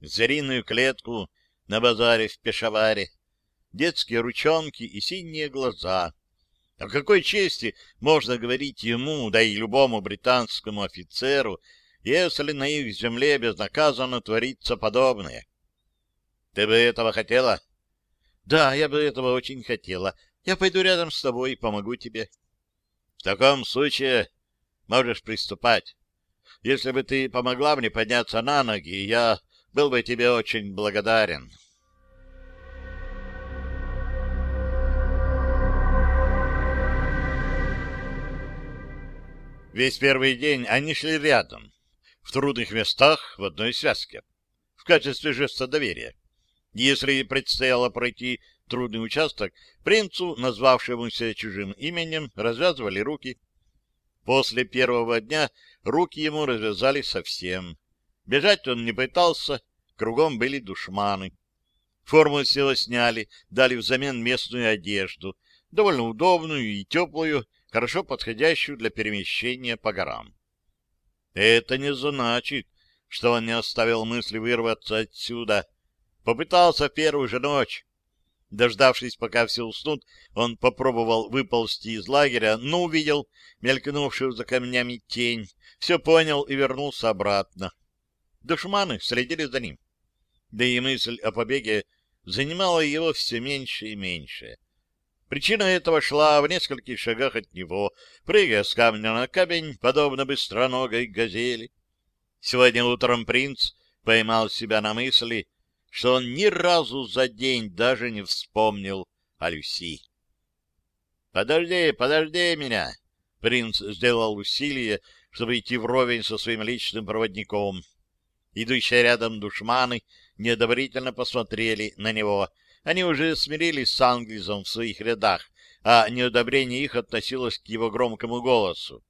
Звериную клетку на базаре в Пешаваре, детские ручонки и синие глаза — о какой чести можно говорить ему, да и любому британскому офицеру, если на их земле безнаказанно творится подобное? Ты бы этого хотела? Да, я бы этого очень хотела. Я пойду рядом с тобой и помогу тебе. В таком случае можешь приступать. Если бы ты помогла мне подняться на ноги, я был бы тебе очень благодарен. Весь первый день они шли рядом, в трудных местах в одной связке, в качестве жеста доверия. Если предстояло пройти трудный участок, принцу, назвавшемуся чужим именем, развязывали руки. После первого дня руки ему развязали совсем. Бежать он не пытался, кругом были душманы. Форму с него сняли, дали взамен местную одежду, довольно удобную и теплую, хорошо подходящую для перемещения по горам. Это не значит, что он не оставил мысли вырваться отсюда. Попытался в первую же ночь. Дождавшись, пока все уснут, он попробовал выползти из лагеря, но увидел мелькнувшую за камнями тень, все понял и вернулся обратно. Душманы следили за ним. Да и мысль о побеге занимала его все меньше и меньше. Причина этого шла в нескольких шагах от него, прыгая с камня на камень, подобно быстроногой газели. Сегодня утром принц поймал себя на мысли, что он ни разу за день даже не вспомнил о Люси. «Подожди, подожди меня!» Принц сделал усилие, чтобы идти вровень со своим личным проводником. Идущие рядом душманы неодобрительно посмотрели на него — они уже смирились с англизом в своих рядах, а неодобрение их относилось к его громкому голосу.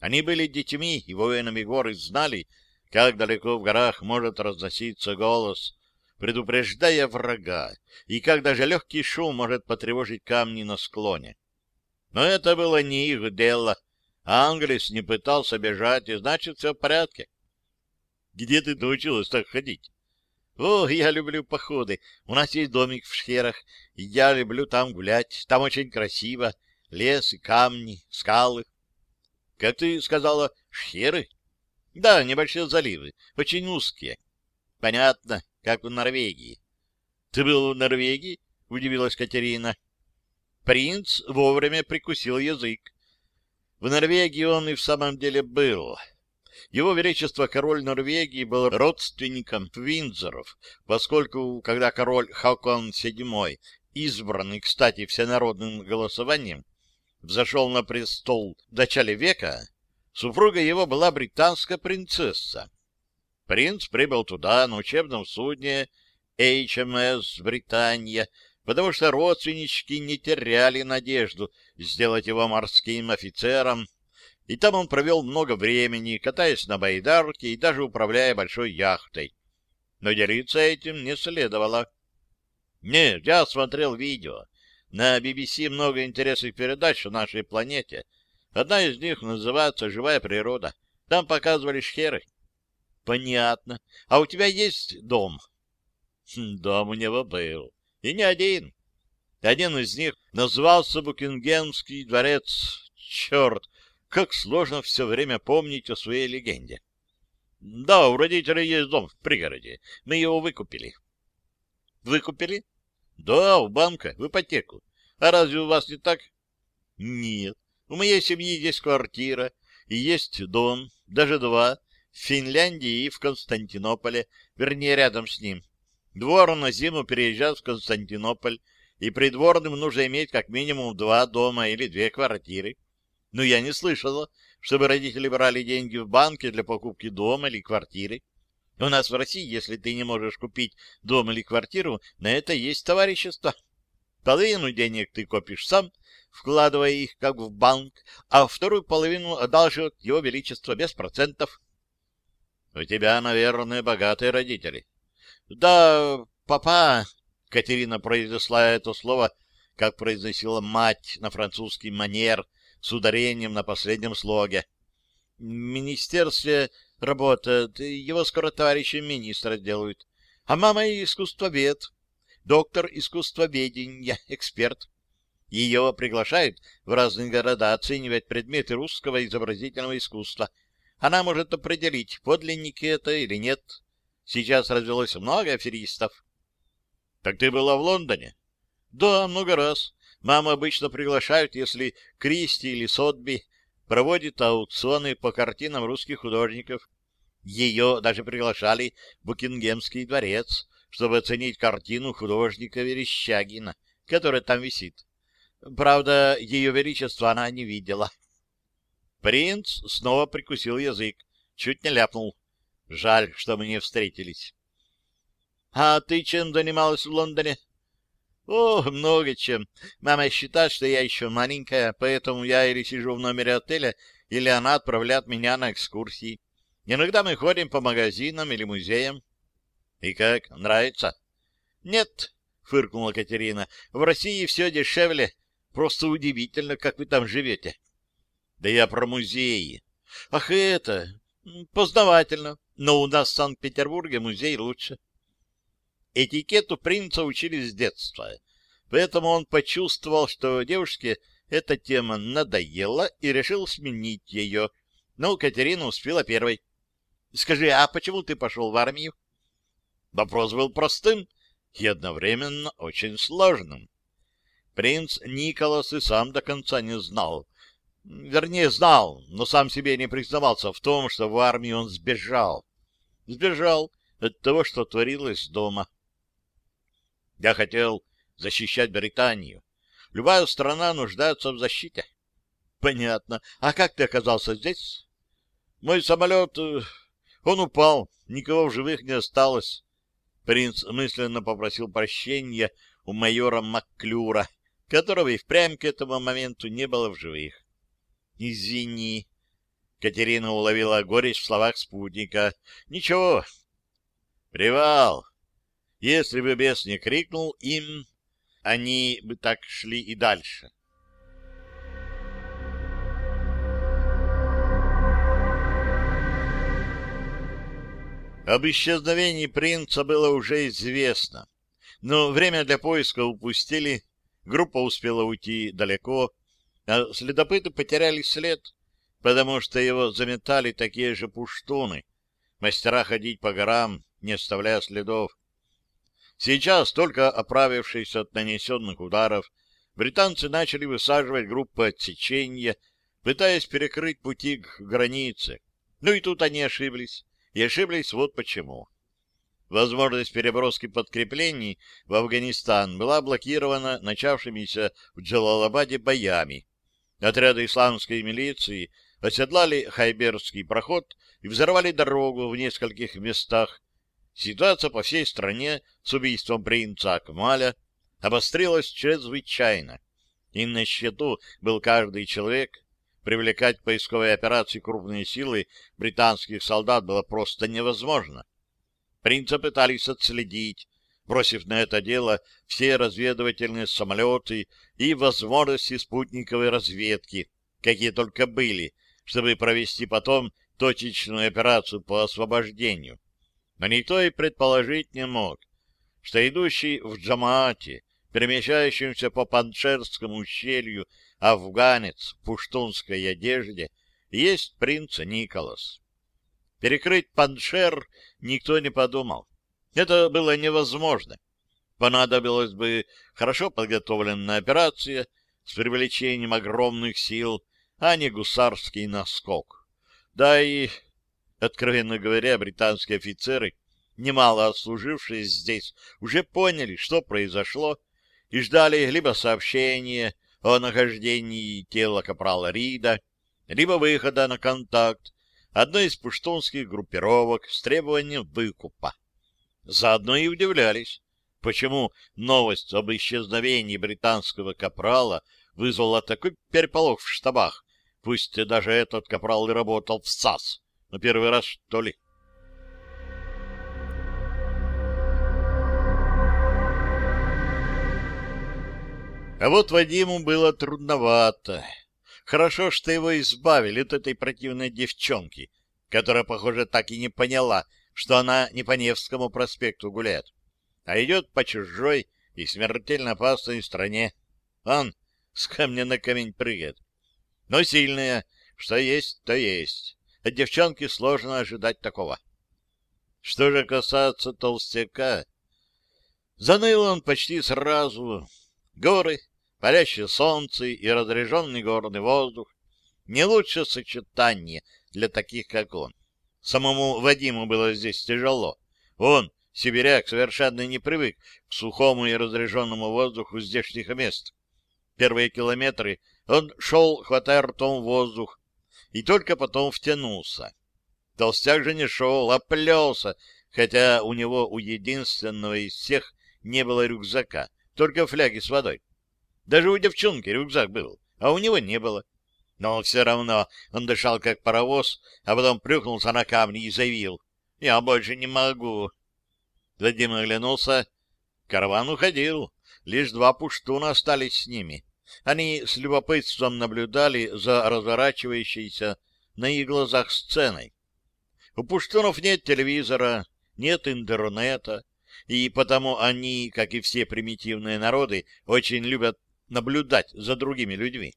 Они были детьми и воинами горы знали, как далеко в горах может разноситься голос, предупреждая врага, и как даже легкий шум может потревожить камни на склоне. Но это было не их дело. Англис не пытался бежать, и значит, все в порядке. Где ты научилась так ходить? О, я люблю походы. У нас есть домик в Шхерах, и я люблю там гулять. Там очень красиво. Лес и камни, скалы. Как ты сказала, Шхеры? Да, небольшие заливы, очень узкие. Понятно, как в Норвегии. Ты был в Норвегии? Удивилась Катерина. Принц вовремя прикусил язык. В Норвегии он и в самом деле был. Его Величество король Норвегии был родственником Виндзоров, поскольку, когда король Хакон VII, избранный, кстати, всенародным голосованием, взошел на престол в начале века, супруга его была британская принцесса. Принц прибыл туда на учебном судне HMS «Британия», потому что родственнички не теряли надежду сделать его морским офицером, и там он провел много времени, катаясь на байдарке и даже управляя большой яхтой. Но делиться этим не следовало. Нет, я смотрел видео. На BBC много интересных передач о нашей планете. Одна из них называется «Живая природа». Там показывали шхеры. Понятно. А у тебя есть дом? Хм, дом у него был. И не один. Один из них назывался Букингемский дворец. Черт, как сложно все время помнить о своей легенде. Да, у родителей есть дом в пригороде. Мы его выкупили. Выкупили? Да, у банка, в ипотеку. А разве у вас не так? Нет. У моей семьи есть квартира и есть дом, даже два, в Финляндии и в Константинополе, вернее, рядом с ним. Двор на зиму переезжает в Константинополь, и придворным нужно иметь как минимум два дома или две квартиры. Но я не слышала, чтобы родители брали деньги в банке для покупки дома или квартиры. У нас в России, если ты не можешь купить дом или квартиру, на это есть товарищество. Половину денег ты копишь сам, вкладывая их как в банк, а вторую половину одалживает его величество без процентов. У тебя, наверное, богатые родители. Да, папа, Катерина произнесла это слово, как произносила мать на французский манер, с ударением на последнем слоге. В министерстве работает, его скоро товарищи министра сделают. А мама искусствовед, доктор искусствоведения, эксперт. Ее приглашают в разные города оценивать предметы русского изобразительного искусства. Она может определить, подлинники это или нет. Сейчас развелось много аферистов. — Так ты была в Лондоне? — Да, много раз. Маму обычно приглашают, если Кристи или Сотби проводит аукционы по картинам русских художников. Ее даже приглашали в Букингемский дворец, чтобы оценить картину художника Верещагина, которая там висит. Правда, ее величество она не видела. Принц снова прикусил язык, чуть не ляпнул. Жаль, что мы не встретились. — А ты чем занималась в Лондоне? — О, много чем. Мама считает, что я еще маленькая, поэтому я или сижу в номере отеля, или она отправляет меня на экскурсии. Иногда мы ходим по магазинам или музеям. — И как, нравится? — Нет, — фыркнула Катерина, — в России все дешевле. Просто удивительно, как вы там живете. — Да я про музеи. — Ах, это... Познавательно но у нас в Санкт-Петербурге музей лучше. Этикету принца учили с детства, поэтому он почувствовал, что девушке эта тема надоела и решил сменить ее. Но Катерина успела первой. — Скажи, а почему ты пошел в армию? Вопрос был простым и одновременно очень сложным. Принц Николас и сам до конца не знал, Вернее, знал, но сам себе не признавался в том, что в армии он сбежал. Сбежал от того, что творилось дома. Я хотел защищать Британию. Любая страна нуждается в защите. Понятно. А как ты оказался здесь? Мой самолет... Э, он упал. Никого в живых не осталось. Принц мысленно попросил прощения у майора Макклюра, которого и впрямь к этому моменту не было в живых. Извини. Катерина уловила горечь в словах спутника. Ничего. Привал. Если бы бес не крикнул им, они бы так шли и дальше. Об исчезновении принца было уже известно, но время для поиска упустили, группа успела уйти далеко, а следопыты потеряли след, потому что его заметали такие же пуштуны, мастера ходить по горам, не оставляя следов. Сейчас, только оправившись от нанесенных ударов, британцы начали высаживать группы отсечения, пытаясь перекрыть пути к границе. Ну и тут они ошиблись. И ошиблись вот почему. Возможность переброски подкреплений в Афганистан была блокирована начавшимися в Джалалабаде боями. Отряды исламской милиции оседлали Хайберский проход и взорвали дорогу в нескольких местах. Ситуация по всей стране с убийством принца Акмаля обострилась чрезвычайно. И на счету был каждый человек, Привлекать к поисковой операции крупные силы британских солдат было просто невозможно. Принца пытались отследить, бросив на это дело все разведывательные самолеты и возможности спутниковой разведки, какие только были, чтобы провести потом точечную операцию по освобождению. Но никто и предположить не мог, что идущий в Джамаате, перемещающимся по Паншерскому ущелью афганец в пуштунской одежде есть принц Николас. Перекрыть Паншер никто не подумал. Это было невозможно. Понадобилась бы хорошо подготовленная операция с привлечением огромных сил, а не гусарский наскок. Да и, откровенно говоря, британские офицеры, немало отслужившие здесь, уже поняли, что произошло, и ждали либо сообщения о нахождении тела капрала Рида, либо выхода на контакт одной из пуштунских группировок с требованием выкупа. Заодно и удивлялись, почему новость об исчезновении британского капрала вызвала такой переполох в штабах, пусть даже этот капрал и работал в САС, но первый раз, что ли. А вот Вадиму было трудновато. Хорошо, что его избавили от этой противной девчонки, которая, похоже, так и не поняла, что она не по Невскому проспекту гуляет, а идет по чужой и смертельно опасной стране. Он с камня на камень прыгает. Но сильная, что есть, то есть. От девчонки сложно ожидать такого. Что же касается толстяка, заныл он почти сразу, Горы, палящее солнце и разряженный горный воздух — не лучшее сочетание для таких, как он. Самому Вадиму было здесь тяжело. Он, сибиряк, совершенно не привык к сухому и разряженному воздуху здешних мест. Первые километры он шел, хватая ртом воздух, и только потом втянулся. Толстяк же не шел, а плелся, хотя у него у единственного из всех не было рюкзака, только фляги с водой. Даже у девчонки рюкзак был, а у него не было. Но все равно он дышал как паровоз, а потом плюхнулся на камни и заявил. «Я больше не могу». Вадим оглянулся. Караван уходил. Лишь два пуштуна остались с ними. Они с любопытством наблюдали за разворачивающейся на их глазах сценой. У пуштунов нет телевизора, нет интернета, и потому они, как и все примитивные народы, очень любят наблюдать за другими людьми.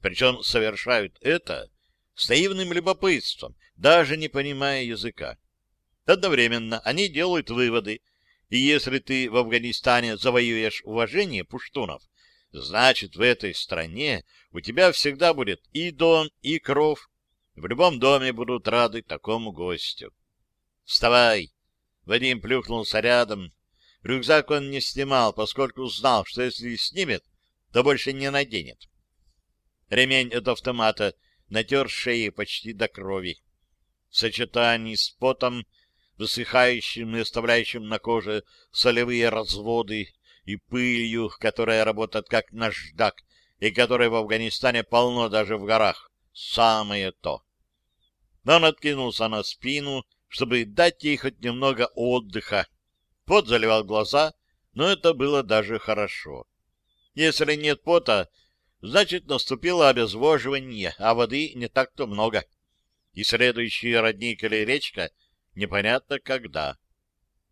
Причем совершают это с наивным любопытством, даже не понимая языка. Одновременно они делают выводы, и если ты в Афганистане завоюешь уважение пуштунов, значит, в этой стране у тебя всегда будет и дом, и кров. В любом доме будут рады такому гостю. «Вставай!» Вадим плюхнулся рядом. Рюкзак он не снимал, поскольку знал, что если снимет, то больше не наденет. Ремень от автомата натер шеи почти до крови. В сочетании с потом, высыхающим и оставляющим на коже солевые разводы и пылью, которая работает как наждак, и которой в Афганистане полно даже в горах, самое то. Он откинулся на спину, чтобы дать ей хоть немного отдыха. Пот заливал глаза, но это было даже хорошо. Если нет пота, значит, наступило обезвоживание, а воды не так-то много. И следующий родник или речка непонятно когда.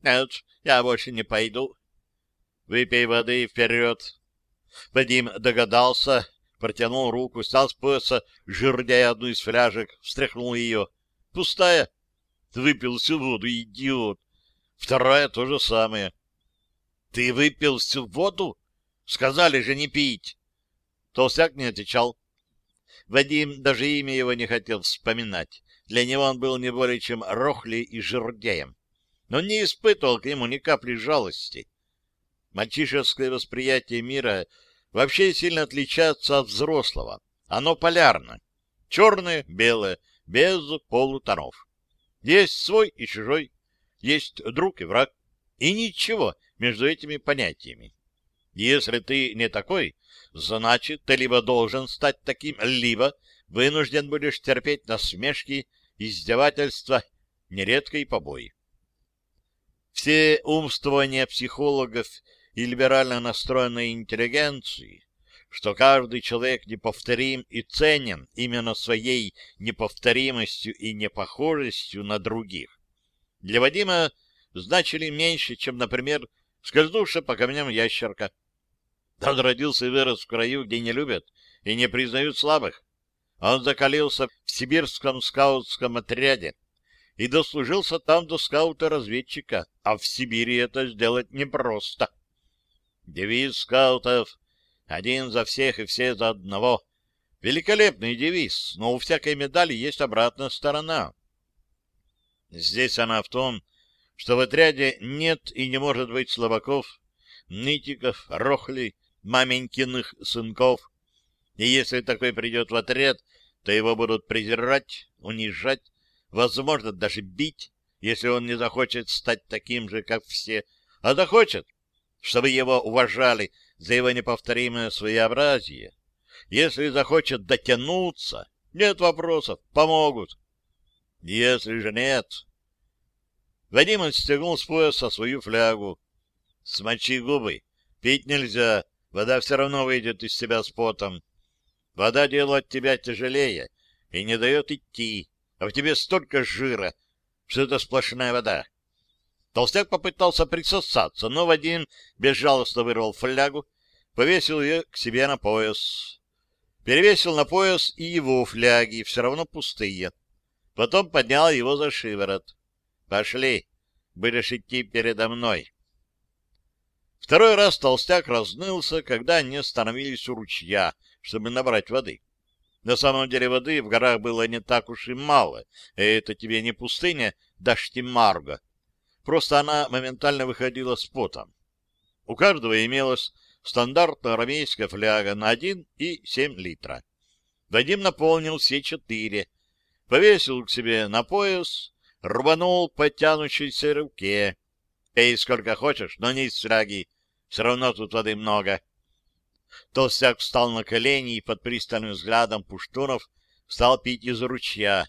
Нет, я больше не пойду. Выпей воды вперед. Вадим догадался, протянул руку, стал с пояса, жердяя одну из фляжек, встряхнул ее. Пустая. Выпил всю воду, идиот. Вторая то же самое. Ты выпил всю воду? Сказали же не пить. Толстяк не отвечал. Вадим даже имя его не хотел вспоминать. Для него он был не более чем рохли и жердяем. Но не испытывал к нему ни капли жалости. Мальчишеское восприятие мира вообще сильно отличается от взрослого. Оно полярно. Черное, белое, без полутонов. Есть свой и чужой, есть друг и враг. И ничего между этими понятиями. Если ты не такой, значит, ты либо должен стать таким, либо вынужден будешь терпеть насмешки, издевательства, нередко и побои. Все умствования психологов и либерально настроенной интеллигенции, что каждый человек неповторим и ценен именно своей неповторимостью и непохожестью на других, для Вадима значили меньше, чем, например, скользнувшая по камням ящерка. Он родился и вырос в краю, где не любят и не признают слабых. Он закалился в сибирском скаутском отряде и дослужился там до скаута-разведчика, а в Сибири это сделать непросто. Девиз скаутов «Один за всех и все за одного». Великолепный девиз, но у всякой медали есть обратная сторона. Здесь она в том, что в отряде нет и не может быть слабаков, нытиков, рохлей, маменькиных сынков. И если такой придет в отряд, то его будут презирать, унижать, возможно, даже бить, если он не захочет стать таким же, как все, а захочет, чтобы его уважали за его неповторимое своеобразие. Если захочет дотянуться, нет вопросов, помогут. Если же нет... Вадим отстегнул с пояса свою флягу. Смочи губы. Пить нельзя. Вода все равно выйдет из тебя с потом. Вода делает тебя тяжелее и не дает идти. А в тебе столько жира, что это сплошная вода. Толстяк попытался присосаться, но Вадим безжалостно вырвал флягу, повесил ее к себе на пояс. Перевесил на пояс и его фляги, все равно пустые. Потом поднял его за шиворот. «Пошли, будешь идти передо мной». Второй раз толстяк разнылся, когда они остановились у ручья, чтобы набрать воды. На самом деле воды в горах было не так уж и мало, и это тебе не пустыня Даштимарго, Просто она моментально выходила с потом. У каждого имелась стандартная армейская фляга на 1,7 литра. Вадим наполнил все четыре, повесил к себе на пояс, рванул по тянущейся руке. Пей сколько хочешь, но не из фляги, все равно тут воды много. Толстяк встал на колени и под пристальным взглядом пуштунов стал пить из ручья.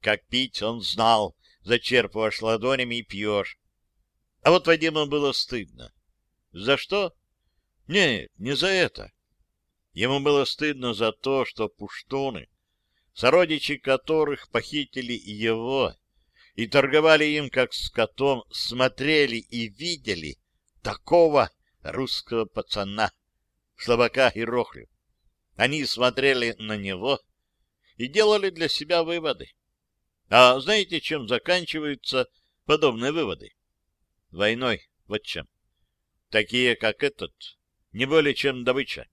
Как пить он знал, зачерпываешь ладонями и пьешь. А вот Вадиму было стыдно. За что? Нет, не за это. Ему было стыдно за то, что пуштуны, сородичи которых похитили его и торговали им как с котом, смотрели и видели такого русского пацана, слабака и рохлю. Они смотрели на него и делали для себя выводы. А знаете, чем заканчиваются подобные выводы? Войной, вот чем. Такие, как этот, не более чем добыча.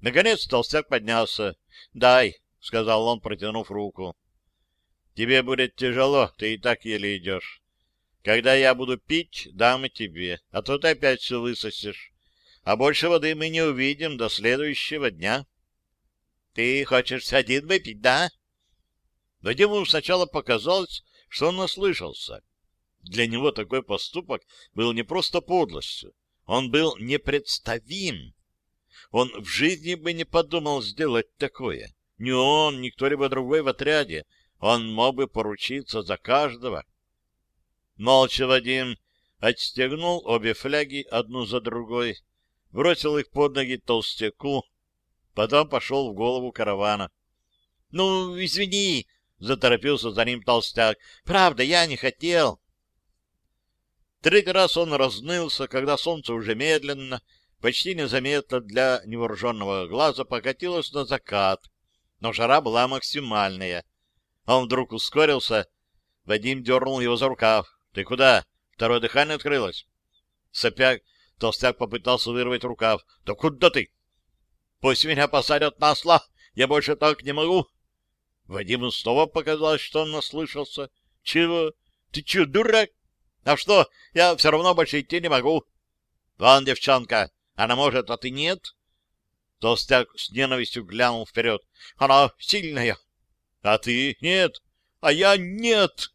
Наконец толстяк поднялся. «Дай», — сказал он, протянув руку. «Тебе будет тяжело, ты и так еле идешь. Когда я буду пить, дам и тебе, а то ты опять все высосешь. А больше воды мы не увидим до следующего дня». «Ты хочешь один выпить, да?» Вадиму сначала показалось, что он наслышался. Для него такой поступок был не просто подлостью, он был непредставим. Он в жизни бы не подумал сделать такое. Ни он, ни кто-либо другой в отряде, Он мог бы поручиться за каждого. Молча Вадим отстегнул обе фляги одну за другой, бросил их под ноги толстяку, потом пошел в голову каравана. — Ну, извини, — заторопился за ним толстяк. — Правда, я не хотел. Третий раз он разнылся, когда солнце уже медленно, почти незаметно для невооруженного глаза покатилось на закат, но жара была максимальная. Он вдруг ускорился. Вадим дернул его за рукав. — Ты куда? Второе дыхание открылось. Сопяк, толстяк попытался вырвать рукав. — Да куда ты? — Пусть меня посадят на осла. Я больше так не могу. Вадиму снова показалось, что он наслышался. — Чего? Ты че, дурак? А что, я все равно больше идти не могу. — Вон, девчонка, она может, а ты нет? Толстяк с ненавистью глянул вперед. — Она сильная. — А ты? Нет. А я нет.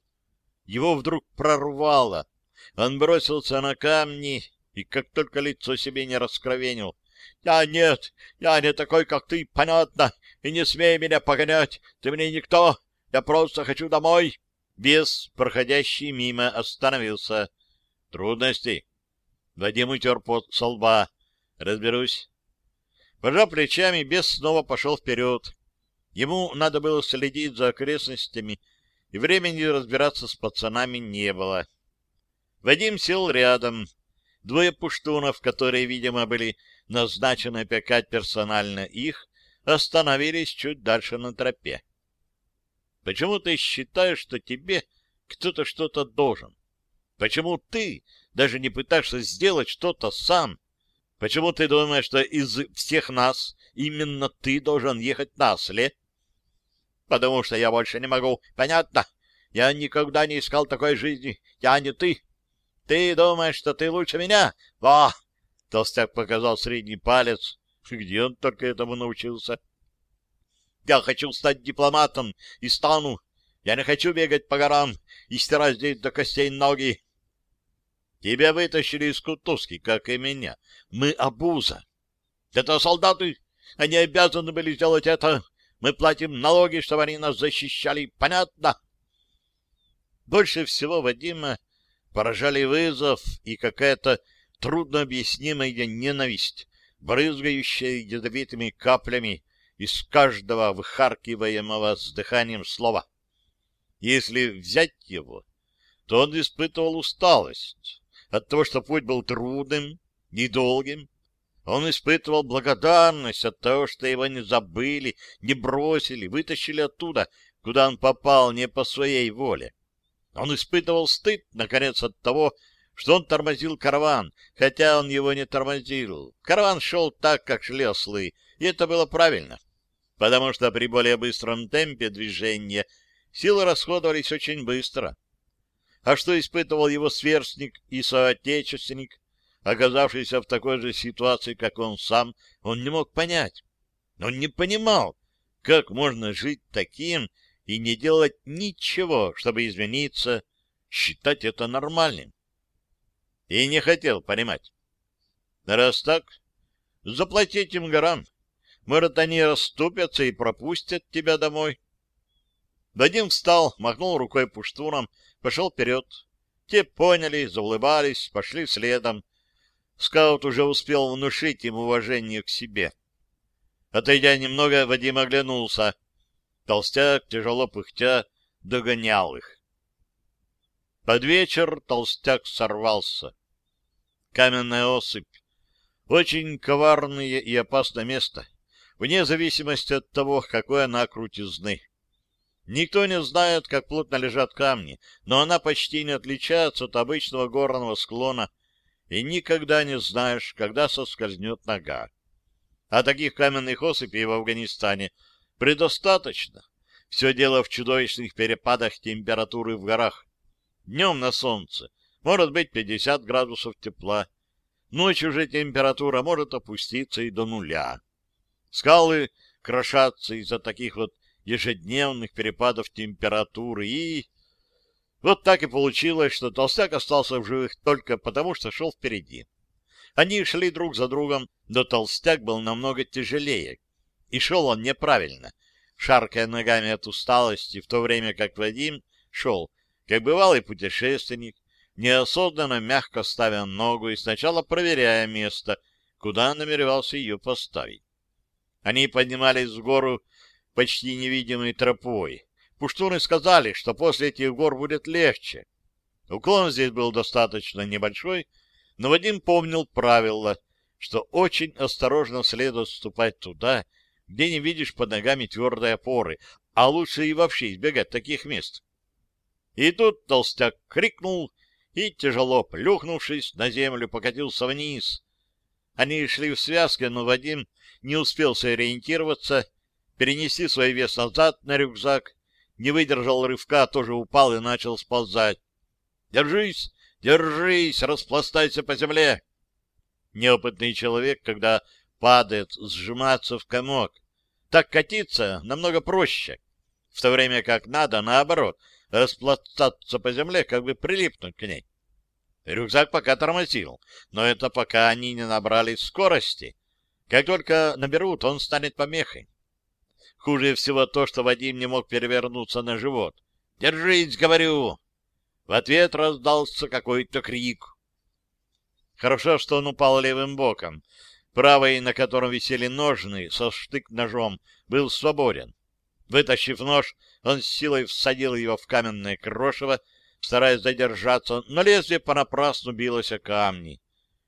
Его вдруг прорвало. Он бросился на камни, и как только лицо себе не раскровенил. — Я нет, я не такой, как ты, понятно, и не смей меня погонять, ты мне никто, я просто хочу домой. Бес, проходящий мимо, остановился. Трудности. Вадим утер пот со лба. Разберусь. Пожав плечами, бес снова пошел вперед. Ему надо было следить за окрестностями, и времени разбираться с пацанами не было. Вадим сел рядом. Двое пуштунов, которые, видимо, были назначены опекать персонально их, остановились чуть дальше на тропе. Почему ты считаешь, что тебе кто-то что-то должен? Почему ты даже не пытаешься сделать что-то сам? Почему ты думаешь, что из всех нас именно ты должен ехать на осле? Потому что я больше не могу. Понятно? Я никогда не искал такой жизни. Я не ты. Ты думаешь, что ты лучше меня? Во! Толстяк показал средний палец. Где он только этому научился? Я хочу стать дипломатом и стану. Я не хочу бегать по горам и стирать здесь до костей ноги. Тебя вытащили из кутузки, как и меня. Мы обуза. Это солдаты. Они обязаны были сделать это. Мы платим налоги, чтобы они нас защищали. Понятно? Больше всего Вадима поражали вызов и какая-то труднообъяснимая ненависть, брызгающая ядовитыми каплями из каждого выхаркиваемого с дыханием слова. Если взять его, то он испытывал усталость от того, что путь был трудным, недолгим. Он испытывал благодарность от того, что его не забыли, не бросили, вытащили оттуда, куда он попал не по своей воле. Он испытывал стыд, наконец, от того, что он тормозил караван, хотя он его не тормозил. Караван шел так, как шли ослы, и это было правильно потому что при более быстром темпе движения силы расходовались очень быстро. А что испытывал его сверстник и соотечественник, оказавшийся в такой же ситуации, как он сам, он не мог понять. Он не понимал, как можно жить таким и не делать ничего, чтобы измениться, считать это нормальным. И не хотел понимать. Раз так, заплатить им горам, может, они расступятся и пропустят тебя домой. Вадим встал, махнул рукой пуштунам, пошел вперед. Те поняли, заулыбались, пошли следом. Скаут уже успел внушить им уважение к себе. Отойдя немного, Вадим оглянулся. Толстяк, тяжело пыхтя, догонял их. Под вечер толстяк сорвался. Каменная осыпь. Очень коварное и опасное место вне зависимости от того, какой она крутизны. Никто не знает, как плотно лежат камни, но она почти не отличается от обычного горного склона, и никогда не знаешь, когда соскользнет нога. А таких каменных осыпей в Афганистане предостаточно. Все дело в чудовищных перепадах температуры в горах. Днем на солнце может быть 50 градусов тепла, ночью же температура может опуститься и до нуля. Скалы крошатся из-за таких вот ежедневных перепадов температуры и... Вот так и получилось, что толстяк остался в живых только потому, что шел впереди. Они шли друг за другом, но толстяк был намного тяжелее. И шел он неправильно. шаркая ногами от усталости, в то время как Вадим шел, как бывалый путешественник, неосознанно мягко ставя ногу и сначала проверяя место, куда намеревался ее поставить. Они поднимались в гору почти невидимой тропой. Пуштуны сказали, что после этих гор будет легче. Уклон здесь был достаточно небольшой, но Вадим помнил правило, что очень осторожно следует ступать туда, где не видишь под ногами твердой опоры, а лучше и вообще избегать таких мест. И тут толстяк крикнул и, тяжело плюхнувшись на землю, покатился вниз. Они шли в связке, но Вадим не успел сориентироваться, перенести свой вес назад на рюкзак, не выдержал рывка, тоже упал и начал сползать. «Держись! Держись! Распластайся по земле!» Неопытный человек, когда падает, сжиматься в комок. Так катиться намного проще, в то время как надо, наоборот, распластаться по земле, как бы прилипнуть к ней. Рюкзак пока тормозил, но это пока они не набрали скорости. Как только наберут, он станет помехой. Хуже всего то, что Вадим не мог перевернуться на живот. «Держись, говорю!» В ответ раздался какой-то крик. Хорошо, что он упал левым боком. Правый, на котором висели ножны со штык-ножом, был свободен. Вытащив нож, он с силой всадил его в каменное крошево, стараясь задержаться, но лезвие понапрасну билось о камни.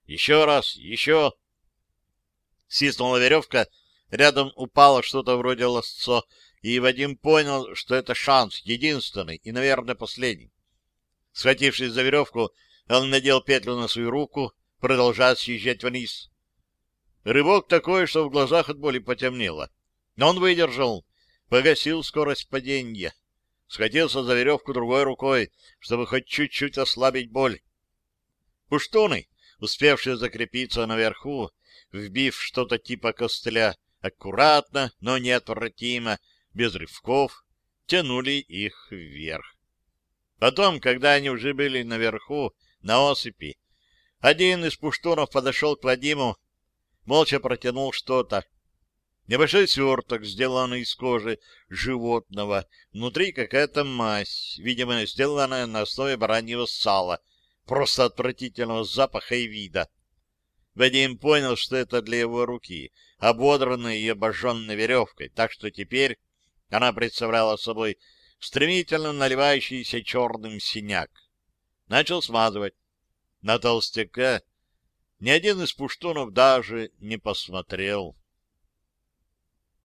Еще раз, еще... Свистнула веревка, рядом упало что-то вроде лосцо, и Вадим понял, что это шанс, единственный и, наверное, последний. Схватившись за веревку, он надел петлю на свою руку, продолжая съезжать вниз. Рывок такой, что в глазах от боли потемнело. Но он выдержал, погасил скорость падения, схватился за веревку другой рукой, чтобы хоть чуть-чуть ослабить боль. Пуштуны, успевшие закрепиться наверху, вбив что-то типа костыля, аккуратно, но неотвратимо, без рывков, тянули их вверх. Потом, когда они уже были наверху, на осыпи, один из пуштунов подошел к Вадиму, молча протянул что-то. Небольшой сверток, сделанный из кожи животного, внутри какая-то мазь, видимо, сделанная на основе бараньего сала, просто отвратительного запаха и вида. Вадим понял, что это для его руки, ободранной и обожженной веревкой, так что теперь она представляла собой стремительно наливающийся черным синяк. Начал смазывать. На толстяка ни один из пуштунов даже не посмотрел.